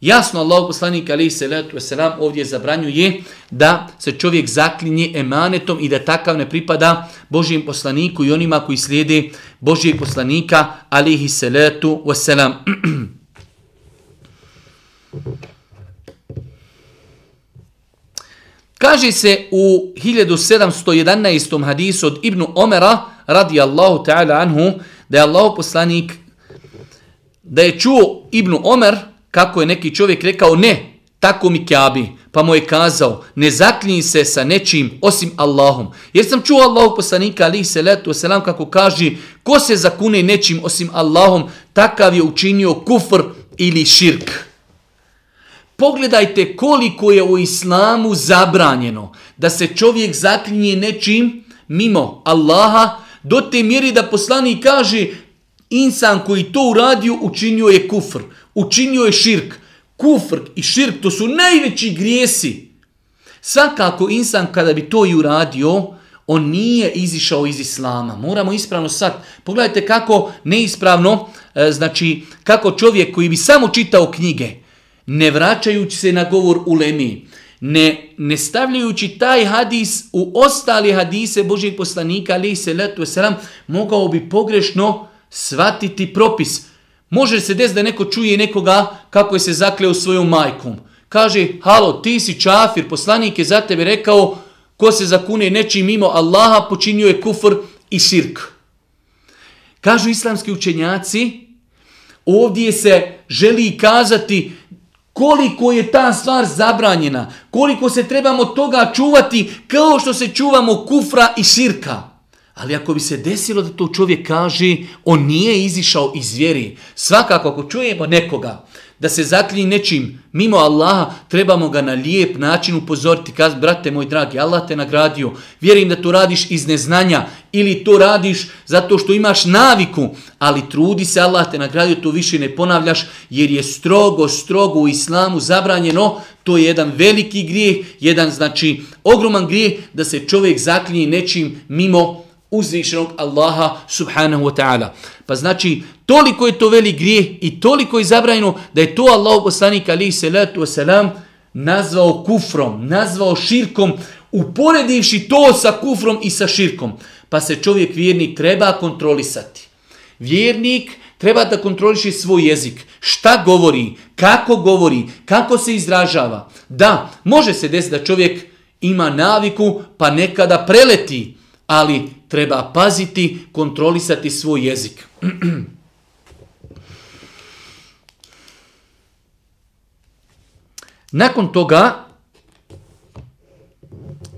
Jasno Allah poslanik alaihi salatu wasalam ovdje zabranjuje da se čovjek zaklinje emanetom i da takav ne pripada Božijem poslaniku i onima koji slijede Božijeg poslanika alaihi salatu wasalam. Kaže se u 1711. hadisu od Ibnu Omera radijallahu ta'ala anhu da je Allah poslanik da je čuo Ibnu Omer kako je neki čovjek rekao ne, tako mi kjabi, pa mu je kazao ne zaklinji se sa nečim osim Allahom. Jer sam čuo Allahu poslanika ali se letu selam kako kaže ko se zakune nečim osim Allahom, takav je učinio kufr ili širk. Pogledajte koliko je u islamu zabranjeno da se čovjek zaklinje nečim mimo Allaha do te mjeri da poslanik kaže insan koji to uradio učinio je kufr učinio je širk. Kufr i širk to su najveći grijesi. Svakako insan kada bi to i uradio, on nije izišao iz islama. Moramo ispravno sad. Pogledajte kako neispravno, e, znači kako čovjek koji bi samo čitao knjige, ne vraćajući se na govor u ne, ne stavljajući taj hadis u ostali hadise Božijeg poslanika, ali se letu selam, mogao bi pogrešno svatiti propis. Može se desiti da neko čuje nekoga kako je se zakleo svojom majkom. Kaže, halo, ti si čafir, poslanik je za tebe rekao, ko se zakune nečim mimo Allaha, počinio je kufr i širk. Kažu islamski učenjaci, ovdje se želi kazati koliko je ta stvar zabranjena, koliko se trebamo toga čuvati kao što se čuvamo kufra i širka. Ali ako bi se desilo da to čovjek kaže, on nije izišao iz vjeri. Svakako, ako čujemo nekoga da se zaklini nečim mimo Allaha, trebamo ga na lijep način upozoriti. Kaz, brate moj dragi, Allah te nagradio. Vjerujem da to radiš iz neznanja ili to radiš zato što imaš naviku, ali trudi se, Allah te nagradio, to više ne ponavljaš jer je strogo, strogo u islamu zabranjeno. To je jedan veliki grijeh, jedan znači ogroman grijeh da se čovjek zaklini nečim mimo Allaha uzvišenog Allaha subhanahu wa ta'ala. Pa znači, toliko je to veli grijeh i toliko je zabranjeno da je to Allah poslanik alihi salatu wasalam nazvao kufrom, nazvao širkom, uporedivši to sa kufrom i sa širkom. Pa se čovjek vjernik treba kontrolisati. Vjernik treba da kontroliše svoj jezik. Šta govori, kako govori, kako se izražava. Da, može se desiti da čovjek ima naviku pa nekada preleti, ali treba paziti, kontrolisati svoj jezik. Nakon toga,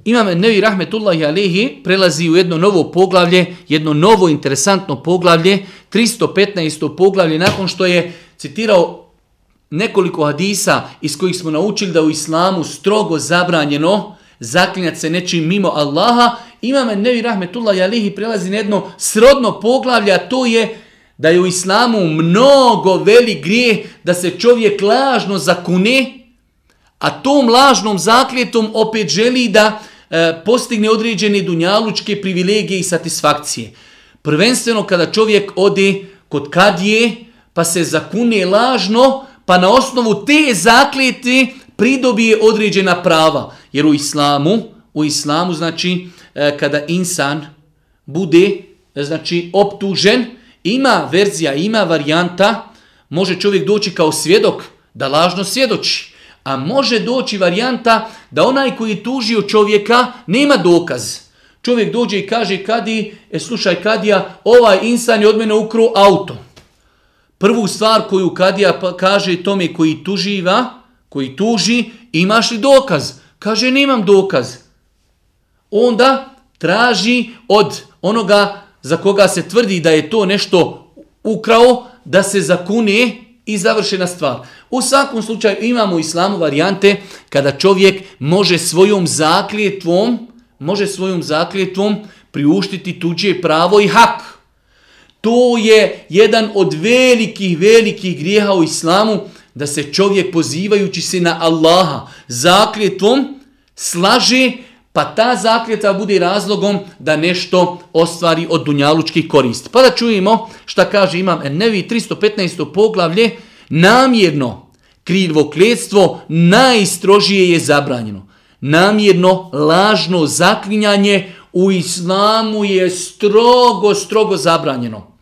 Imam Nevi Rahmetullahi Alehi prelazi u jedno novo poglavlje, jedno novo interesantno poglavlje, 315. poglavlje, nakon što je citirao nekoliko hadisa iz kojih smo naučili da u islamu strogo zabranjeno zaklinjati se nečim mimo Allaha, Imam Nevi Rahmetullah Jalihi prelazi na jedno srodno poglavlje, a to je da je u islamu mnogo veli grijeh da se čovjek lažno zakune, a tom lažnom zakljetom opet želi da e, postigne određene dunjalučke privilegije i satisfakcije. Prvenstveno kada čovjek ode kod kadije, pa se zakune lažno, pa na osnovu te zakljete pridobije određena prava. Jer u islamu, u islamu znači e, kada insan bude e, znači optužen, ima verzija, ima varijanta, može čovjek doći kao svjedok da lažno svjedoči. A može doći varijanta da onaj koji je tužio čovjeka nema dokaz. Čovjek dođe i kaže kadi, e slušaj kadija, ovaj insan je od mene ukruo auto. Prvu stvar koju kadija pa, kaže tome koji tuživa, koji tuži, imaš li dokaz? Kaže, nemam dokaz. Onda traži od onoga za koga se tvrdi da je to nešto ukrao, da se zakune i završena stvar. U svakom slučaju imamo u islamu varijante kada čovjek može svojom zakljetvom, može svojom zakljetvom priuštiti tuđe pravo i hak. To je jedan od velikih, velikih grijeha u islamu, da se čovjek pozivajući se na Allaha zakljetvom slaže, pa ta zakljetva bude razlogom da nešto ostvari od dunjalučkih koristi. Pa da čujemo šta kaže imam Nevi 315. poglavlje, namjerno krivo kljetstvo najstrožije je zabranjeno. Namjerno lažno zaklinjanje u islamu je strogo, strogo zabranjeno.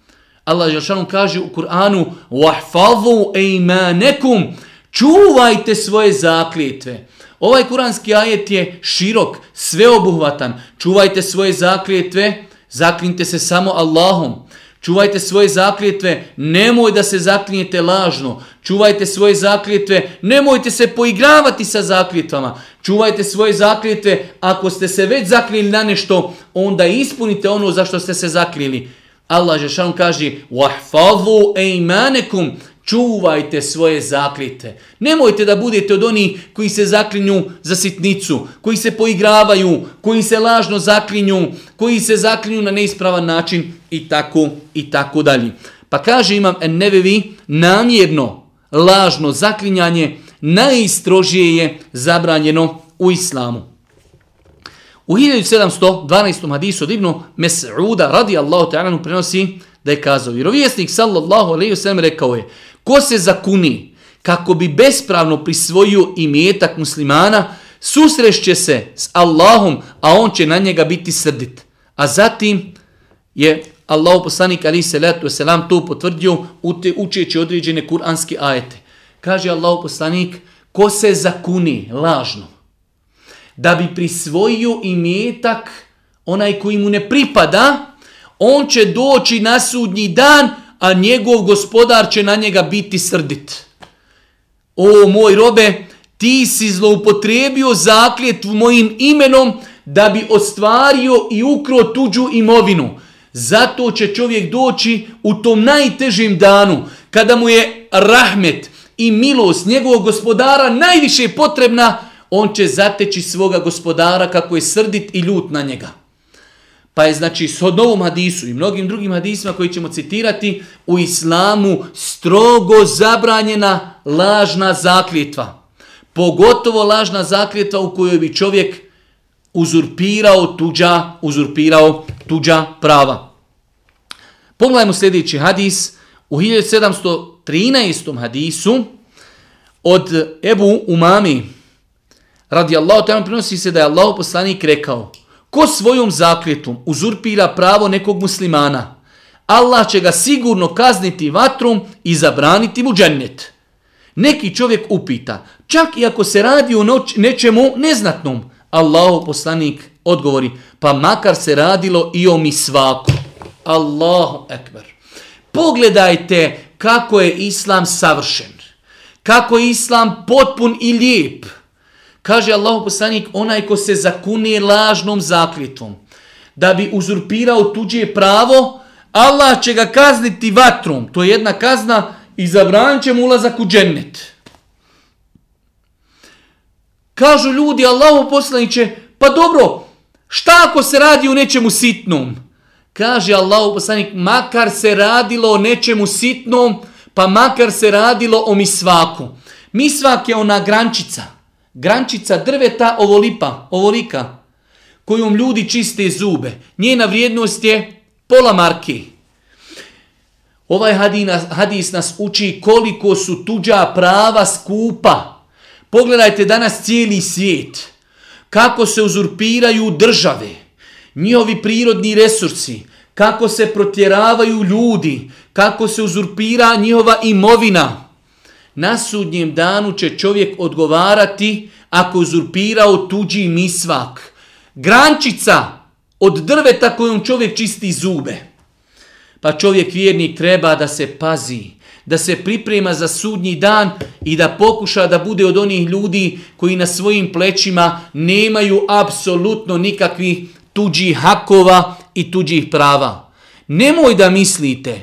Allah Žešanu kaže u Kur'anu وَحْفَظُوا اَيْمَانَكُمْ Čuvajte svoje zakljetve. Ovaj kuranski ajet je širok, sveobuhvatan. Čuvajte svoje zakljetve, zaklinjte se samo Allahom. Čuvajte svoje zakljetve, nemoj da se zaklinjete lažno. Čuvajte svoje zakljetve, nemojte se poigravati sa zakljetvama. Čuvajte svoje zakljetve, ako ste se već zakljeli na nešto, onda ispunite ono za što ste se zakljeli. Allah Žešan kaže وَحْفَظُوا اَيْمَانَكُمْ Čuvajte svoje zaklite. Nemojte da budete od onih koji se zaklinju za sitnicu, koji se poigravaju, koji se lažno zaklinju, koji se zaklinju na neispravan način i tako i tako dalje. Pa kaže imam nevevi namjerno lažno zaklinjanje najistrožije je zabranjeno u islamu. U 1712. hadisu od Ibnu Mes'uda radi Allahu ta'ala prenosi da je kazao. Vjerovjesnik sallallahu alejhi ve sellem rekao je ko se zakuni kako bi bespravno prisvojio imetak muslimana susrešće se s Allahom a on će na njega biti srdit. A zatim je Allah poslanik ali se letu selam to potvrdio učeći određene kuranske ajete. Kaže Allah poslanik ko se zakuni lažno da bi prisvojio imetak onaj koji mu ne pripada, on će doći na sudnji dan, a njegov gospodar će na njega biti srdit. O moj robe, ti si zloupotrebio zakljetvu mojim imenom da bi ostvario i ukro tuđu imovinu. Zato će čovjek doći u tom najtežim danu, kada mu je rahmet i milost njegovog gospodara najviše potrebna, on će zateći svoga gospodara kako je srdit i ljut na njega. Pa je znači s novom hadisu i mnogim drugim hadisima koji ćemo citirati u islamu strogo zabranjena lažna zakljetva. Pogotovo lažna zakljetva u kojoj bi čovjek uzurpirao tuđa, uzurpirao tuđa prava. Pogledajmo sljedeći hadis. U 1713. hadisu od Ebu Umami, radijallahu ta'ala prenosi se da je Allah poslanik rekao ko svojom zakljetom uzurpira pravo nekog muslimana, Allah će ga sigurno kazniti vatrom i zabraniti mu džennet. Neki čovjek upita, čak i ako se radi o noć, nečemu neznatnom, Allahov poslanik odgovori, pa makar se radilo i o misvaku. Allahu ekber. Pogledajte kako je islam savršen. Kako je islam potpun i lijep. Kaže Allahu poslanik, onaj ko se zakune lažnom zakljetvom, da bi uzurpirao tuđe pravo, Allah će ga kazniti vatrom. To je jedna kazna i zabranit će mu ulazak u džennet. Kažu ljudi, Allahu poslaniće, pa dobro, šta ako se radi o nečemu sitnom? Kaže Allahu poslanik, makar se radilo o nečemu sitnom, pa makar se radilo o misvaku. Misvak je ona grančica grančica drveta ovolipa, ovolika, kojom ljudi čiste zube. Njena vrijednost je pola marke. Ovaj hadis nas uči koliko su tuđa prava skupa. Pogledajte danas cijeli svijet. Kako se uzurpiraju države, njihovi prirodni resursi, kako se protjeravaju ljudi, kako se uzurpira njihova imovina na sudnjem danu će čovjek odgovarati ako uzurpirao tuđi misvak. Grančica od drveta kojom čovjek čisti zube. Pa čovjek vjernik treba da se pazi, da se priprema za sudnji dan i da pokuša da bude od onih ljudi koji na svojim plećima nemaju apsolutno nikakvih tuđih hakova i tuđih prava. Nemoj da mislite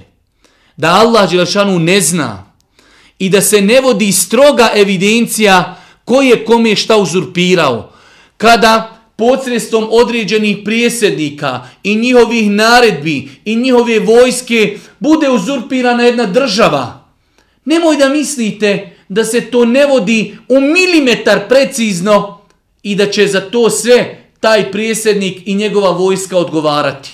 da Allah Đelešanu ne zna i da se ne vodi stroga evidencija ko je kome šta uzurpirao. Kada podsredstvom određenih prijesednika i njihovih naredbi i njihove vojske bude uzurpirana jedna država. Nemoj da mislite da se to ne vodi u milimetar precizno i da će za to sve taj prijesednik i njegova vojska odgovarati.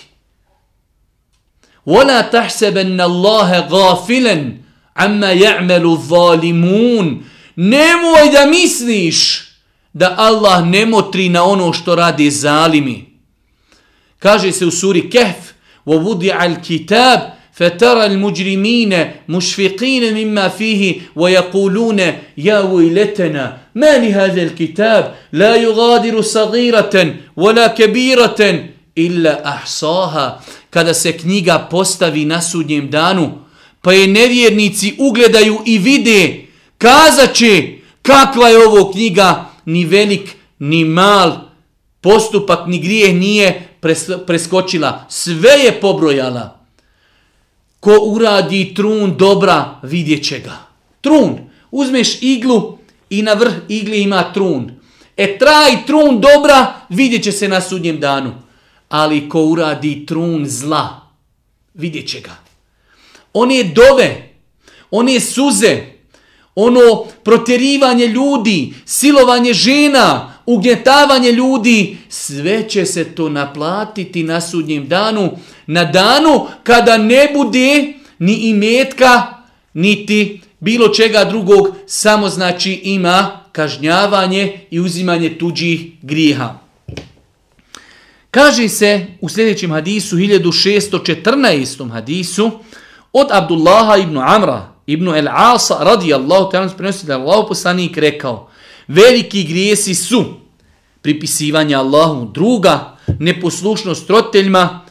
وَلَا تَحْسَبَنَّ اللَّهَ غَافِلًا عَمَّا يَعْمَلُ الظَّالِمُونَ Nemoj da misliš da Allah ne motri na ono što radi zalimi. Kaže se u suri Kehf, وَوُدِعَ الْكِتَابِ فَتَرَ الْمُجْرِمِينَ مُشْفِقِينَ مِمَّا فِيهِ وَيَقُولُونَ يَا وَيْلَتَنَا مَا لِهَذَا الْكِتَابِ لَا يُغَادِرُ صَغِيرَةً وَلَا كَبِيرَةً إِلَّا أَحْصَاهَا Kada se knjiga postavi na sudnjem danu, pa je nevjernici ugledaju i vide, kazat će kakva je ovo knjiga, ni velik, ni mal, postupak, ni grijeh nije preskočila. Sve je pobrojala. Ko uradi trun dobra, vidjet će ga. Trun. Uzmeš iglu i na vrh igli ima trun. E traj trun dobra, vidjet će se na sudnjem danu. Ali ko uradi trun zla, vidjet će ga. One dove, one suze, ono protjerivanje ljudi, silovanje žena, ugnjetavanje ljudi, sve će se to naplatiti na sudnjem danu, na danu kada ne bude ni imetka, niti bilo čega drugog, samo znači ima kažnjavanje i uzimanje tuđih grijeha. Kaže se u sljedećem hadisu, 1614. hadisu, od Abdullaha ibn Amra, Ibn el-Asa radijallahu ta'ala prenosi da Allah poslanik rekao veliki grijesi su pripisivanje Allahu druga, neposlušnost roditeljima,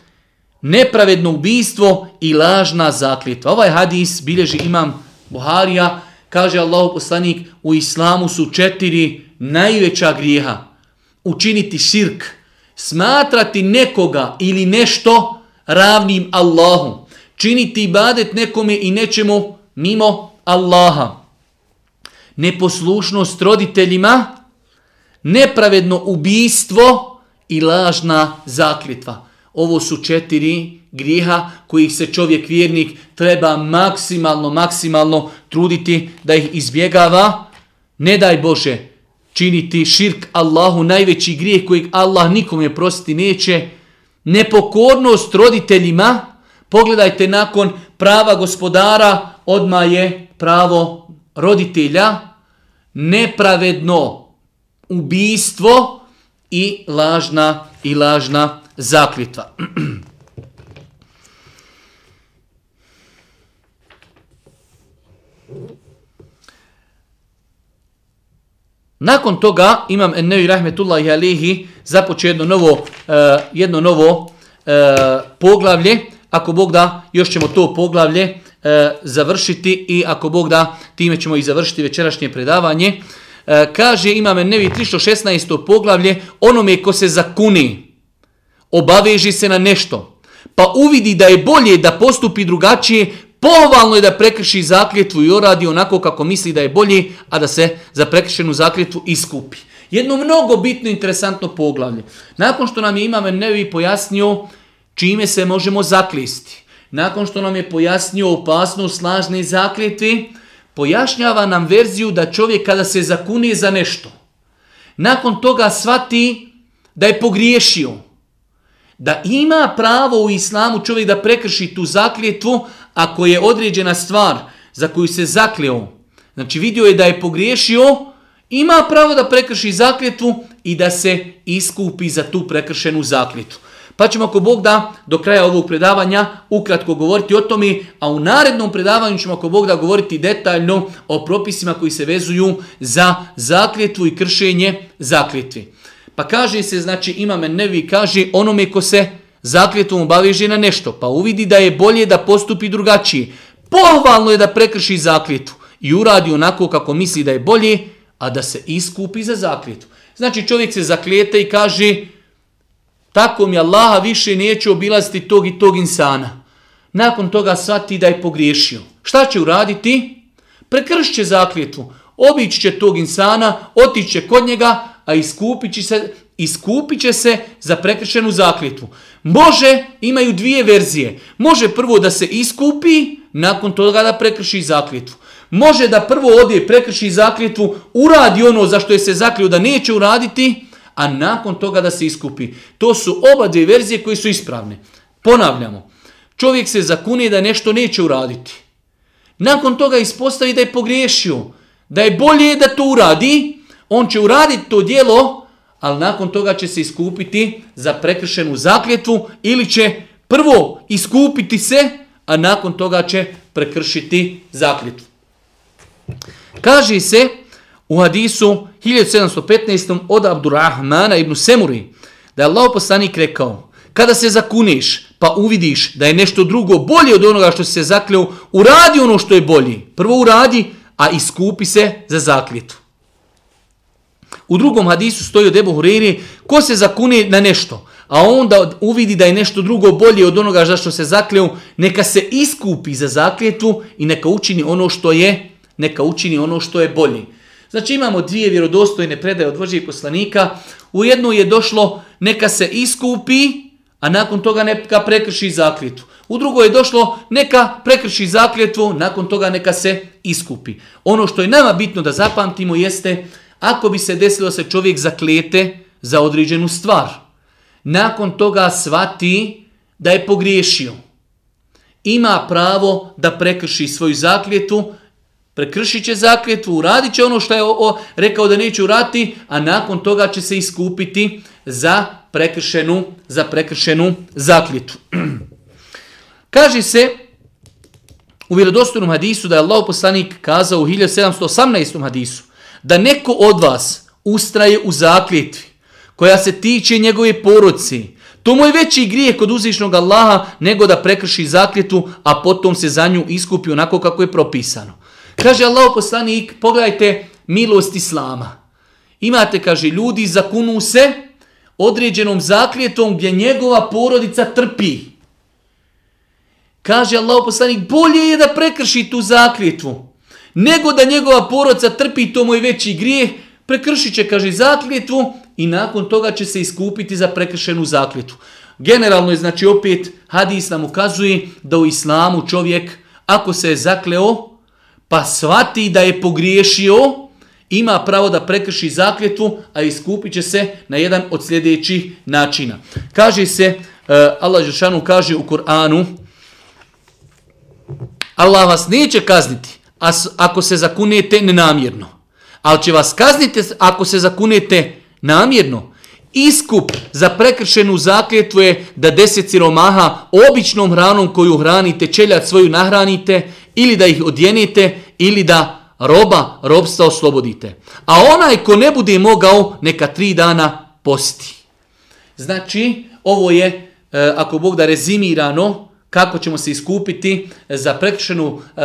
nepravedno ubijstvo i lažna zakljetva. Ovaj hadis bilježi imam Buharija, kaže Allahu poslanik, u islamu su četiri najveća grijeha. Učiniti širk, smatrati nekoga ili nešto ravnim Allahu, činiti ibadet nekome i nečemu mimo Allaha. Neposlušnost roditeljima, nepravedno ubijstvo i lažna zakljetva. Ovo su četiri grijeha kojih se čovjek vjernik treba maksimalno, maksimalno truditi da ih izbjegava. Ne daj Bože činiti širk Allahu, najveći grijeh kojeg Allah nikome prostiti neće. Nepokornost roditeljima, pogledajte nakon prava gospodara, odma je pravo roditelja nepravedno ubijstvo i lažna i lažna zakljetva. Nakon toga imam Ennevi Rahmetullahi Alihi započe jedno novo, uh, jedno novo uh, poglavlje. Ako Bog da, još ćemo to poglavlje e, završiti i ako Bog da, time ćemo i završiti večerašnje predavanje. E, kaže imame Nevi 316. poglavlje, onome ko se zakuni, obaveži se na nešto, pa uvidi da je bolje da postupi drugačije, pohvalno je da prekrši zakljetvu i oradi onako kako misli da je bolje, a da se za prekršenu zakljetvu iskupi. Jedno mnogo bitno interesantno poglavlje. Nakon što nam je imame Nevi pojasnio čime se možemo zaklisti, nakon što nam je pojasnio opasnost lažne zakljetve, pojašnjava nam verziju da čovjek kada se zakune za nešto, nakon toga svati da je pogriješio, da ima pravo u islamu čovjek da prekrši tu zakljetvu ako je određena stvar za koju se zakljeo. Znači vidio je da je pogriješio, ima pravo da prekrši zakljetvu i da se iskupi za tu prekršenu zakljetvu. Pa ćemo ako Bog da do kraja ovog predavanja ukratko govoriti o tome, a u narednom predavanju ćemo ako Bog da govoriti detaljno o propisima koji se vezuju za zakljetvu i kršenje zakljetvi. Pa kaže se, znači imame nevi, kaže onome ko se zakljetvom obaveže na nešto, pa uvidi da je bolje da postupi drugačije. Pohvalno je da prekrši zakljetu i uradi onako kako misli da je bolje, a da se iskupi za zakljetu. Znači čovjek se zaklijete i kaže tako mi Allaha više neće obilaziti tog i tog insana. Nakon toga shvati da je pogriješio. Šta će uraditi? Prekršće zakljetvu. Obići će tog insana, otiće kod njega, a iskupit će se, iskupit će se za prekršenu zakljetvu. Može, imaju dvije verzije. Može prvo da se iskupi, nakon toga da prekrši zakljetvu. Može da prvo odje prekrši zakljetvu, uradi ono za što je se zaklju da neće uraditi, a nakon toga da se iskupi. To su oba dvije verzije koje su ispravne. Ponavljamo, čovjek se zakune da nešto neće uraditi. Nakon toga ispostavi da je pogriješio, da je bolje da to uradi, on će uraditi to dijelo, ali nakon toga će se iskupiti za prekršenu zakljetvu ili će prvo iskupiti se, a nakon toga će prekršiti zakljetvu. Kaže se u hadisu 1715. od Abdurrahmana ibn Semuri da je Allah poslanik rekao kada se zakuneš pa uvidiš da je nešto drugo bolje od onoga što se zakljao, uradi ono što je bolje. Prvo uradi, a iskupi se za zakljetu. U drugom hadisu stoji od Ebu Hureyri, ko se zakune na nešto, a onda uvidi da je nešto drugo bolje od onoga za što se zakljao, neka se iskupi za zakljetu i neka učini ono što je, neka učini ono što je bolje. Znači imamo dvije vjerodostojne predaje od Božijeg poslanika. U jednu je došlo neka se iskupi, a nakon toga neka prekrši zakljetu. U drugo je došlo neka prekrši zakljetvu, nakon toga neka se iskupi. Ono što je nama bitno da zapamtimo jeste ako bi se desilo se čovjek zaklijete za određenu stvar. Nakon toga svati da je pogriješio. Ima pravo da prekrši svoju zakljetu, prekršit će zakljetvu, uradit će ono što je o, o, rekao da neće urati, a nakon toga će se iskupiti za prekršenu, za prekršenu zakljetvu. Kaže se u vjerodostojnom hadisu da je Allah poslanik kazao u 1718. hadisu da neko od vas ustraje u zakljetvi koja se tiče njegove porodci, to mu je veći grijeh kod uzvišnog Allaha nego da prekrši zakljetu, a potom se za nju iskupi onako kako je propisano. Kaže Allah poslanik, pogledajte milost Islama. Imate, kaže, ljudi zakunu se određenom zakljetom gdje njegova porodica trpi. Kaže Allah poslanik, bolje je da prekrši tu zakljetvu, nego da njegova porodica trpi, to mu je veći grijeh, prekršit će, kaže, zakljetvu i nakon toga će se iskupiti za prekršenu zakljetvu. Generalno je, znači, opet, hadis nam ukazuje da u islamu čovjek, ako se je zakleo, pa svati da je pogriješio, ima pravo da prekrši zakljetvu, a iskupit će se na jedan od sljedećih načina. Kaže se, eh, Allah Žešanu kaže u Kur'anu, Allah vas neće kazniti ako se zakunete nenamjerno, ali će vas kazniti ako se zakunete namjerno. Iskup za prekršenu zakljetvu je da deset siromaha običnom hranom koju hranite, čeljat svoju nahranite, ili da ih odjenite, ili da roba, robstva oslobodite. A onaj ko ne bude mogao, neka tri dana posti. Znači, ovo je, e, ako Bog da rezimirano, kako ćemo se iskupiti za prekršenu, e,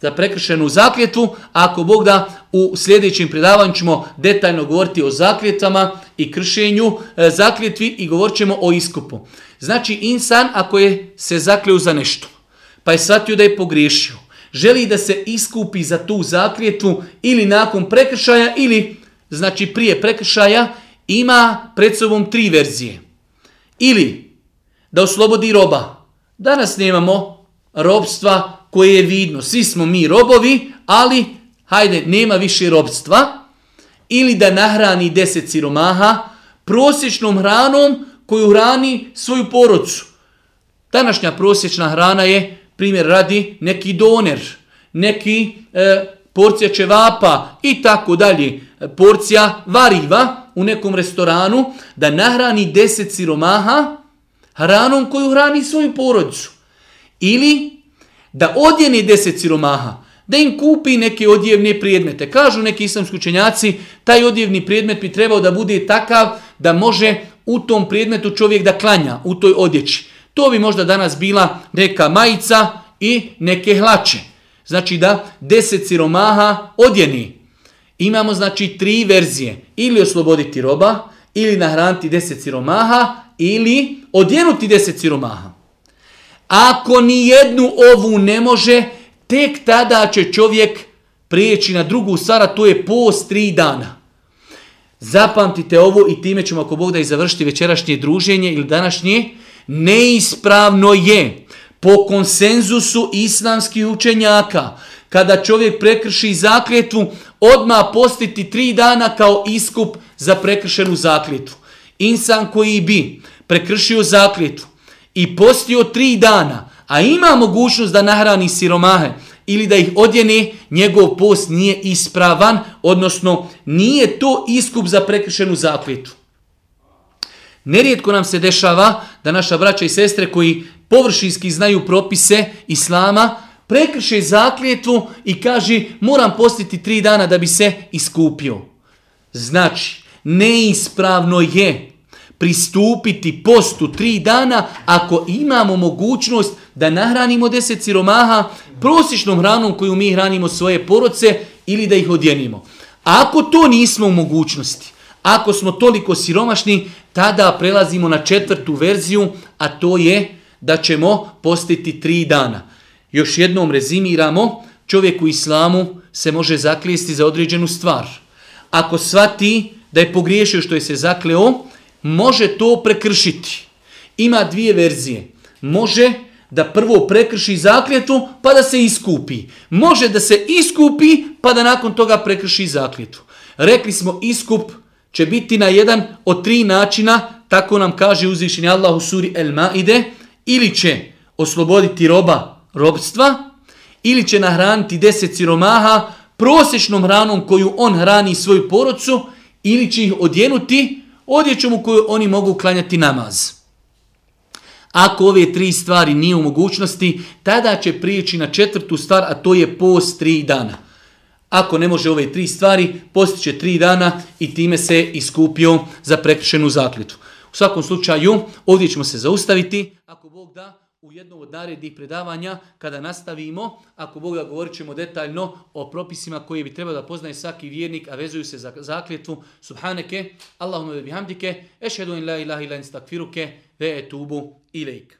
za prekršenu zakljetu, ako Bog da u sljedećem predavanju ćemo detaljno govoriti o zakljetama i kršenju e, zakljetvi i govorit ćemo o iskupu. Znači, insan ako je se zakljeo za nešto, pa je shvatio da je pogriješio. Želi da se iskupi za tu zakljetu ili nakon prekršaja ili znači prije prekršaja ima pred sobom tri verzije. Ili da oslobodi roba. Danas nemamo robstva koje je vidno. Svi smo mi robovi, ali hajde, nema više robstva. Ili da nahrani deset siromaha prosječnom hranom koju hrani svoju porodcu. Današnja prosječna hrana je primjer radi neki doner, neki e, porcija čevapa i tako dalje, porcija variva u nekom restoranu, da nahrani deset siromaha hranom koju hrani svoju porodicu. Ili da odjeni deset siromaha, da im kupi neke odjevne predmete. Kažu neki islamski učenjaci, taj odjevni predmet bi trebao da bude takav da može u tom predmetu čovjek da klanja, u toj odjeći. To bi možda danas bila neka majica i neke hlače. Znači da deset siromaha odjeni. Imamo znači tri verzije. Ili osloboditi roba, ili nahraniti deset siromaha, ili odjenuti deset siromaha. Ako ni jednu ovu ne može, tek tada će čovjek prijeći na drugu stvar, to je post tri dana. Zapamtite ovo i time ćemo ako Bog da i završiti večerašnje druženje ili današnje. Neispravno je po konsenzusu islamskih učenjaka kada čovjek prekrši zakljetvu odmah postiti tri dana kao iskup za prekršenu zakljetvu. Insan koji bi prekršio zakljetvu i postio tri dana, a ima mogućnost da nahrani siromahe ili da ih odjene, njegov post nije ispravan, odnosno nije to iskup za prekršenu zakletvu. Nerijetko nam se dešava da naša braća i sestre koji površinski znaju propise Islama, prekrše zakljetvu i kaže moram postiti tri dana da bi se iskupio. Znači, neispravno je pristupiti postu tri dana ako imamo mogućnost da nahranimo deset siromaha prosječnom hranom koju mi hranimo svoje poroce ili da ih odjenimo. Ako to nismo u mogućnosti, ako smo toliko siromašni, tada prelazimo na četvrtu verziju, a to je da ćemo postiti tri dana. Još jednom rezimiramo, čovjek u islamu se može zaklijesti za određenu stvar. Ako svati da je pogriješio što je se zakleo, može to prekršiti. Ima dvije verzije. Može da prvo prekrši zakljetu pa da se iskupi. Može da se iskupi pa da nakon toga prekrši zakljetu. Rekli smo iskup će biti na jedan od tri načina, tako nam kaže uzvišenje Allah u suri El Maide, ili će osloboditi roba robstva, ili će nahraniti deset siromaha prosječnom hranom koju on hrani svoju porodcu, ili će ih odjenuti odjećom u koju oni mogu klanjati namaz. Ako ove tri stvari nije u mogućnosti, tada će prijeći na četvrtu stvar, a to je post tri dana. Ako ne može ove tri stvari, postiće tri dana i time se iskupio za prekršenu zakljetu. U svakom slučaju, ovdje ćemo se zaustaviti. Ako Bog da, u jednom od narednih predavanja, kada nastavimo, ako Bog da govorit ćemo detaljno o propisima koje bi trebao da poznaje svaki vjernik, a vezuju se za zakljetvu. Subhaneke, Allahumma da bihamdike, ešhedu in la ilaha ila instakfiruke, ve etubu ilaik.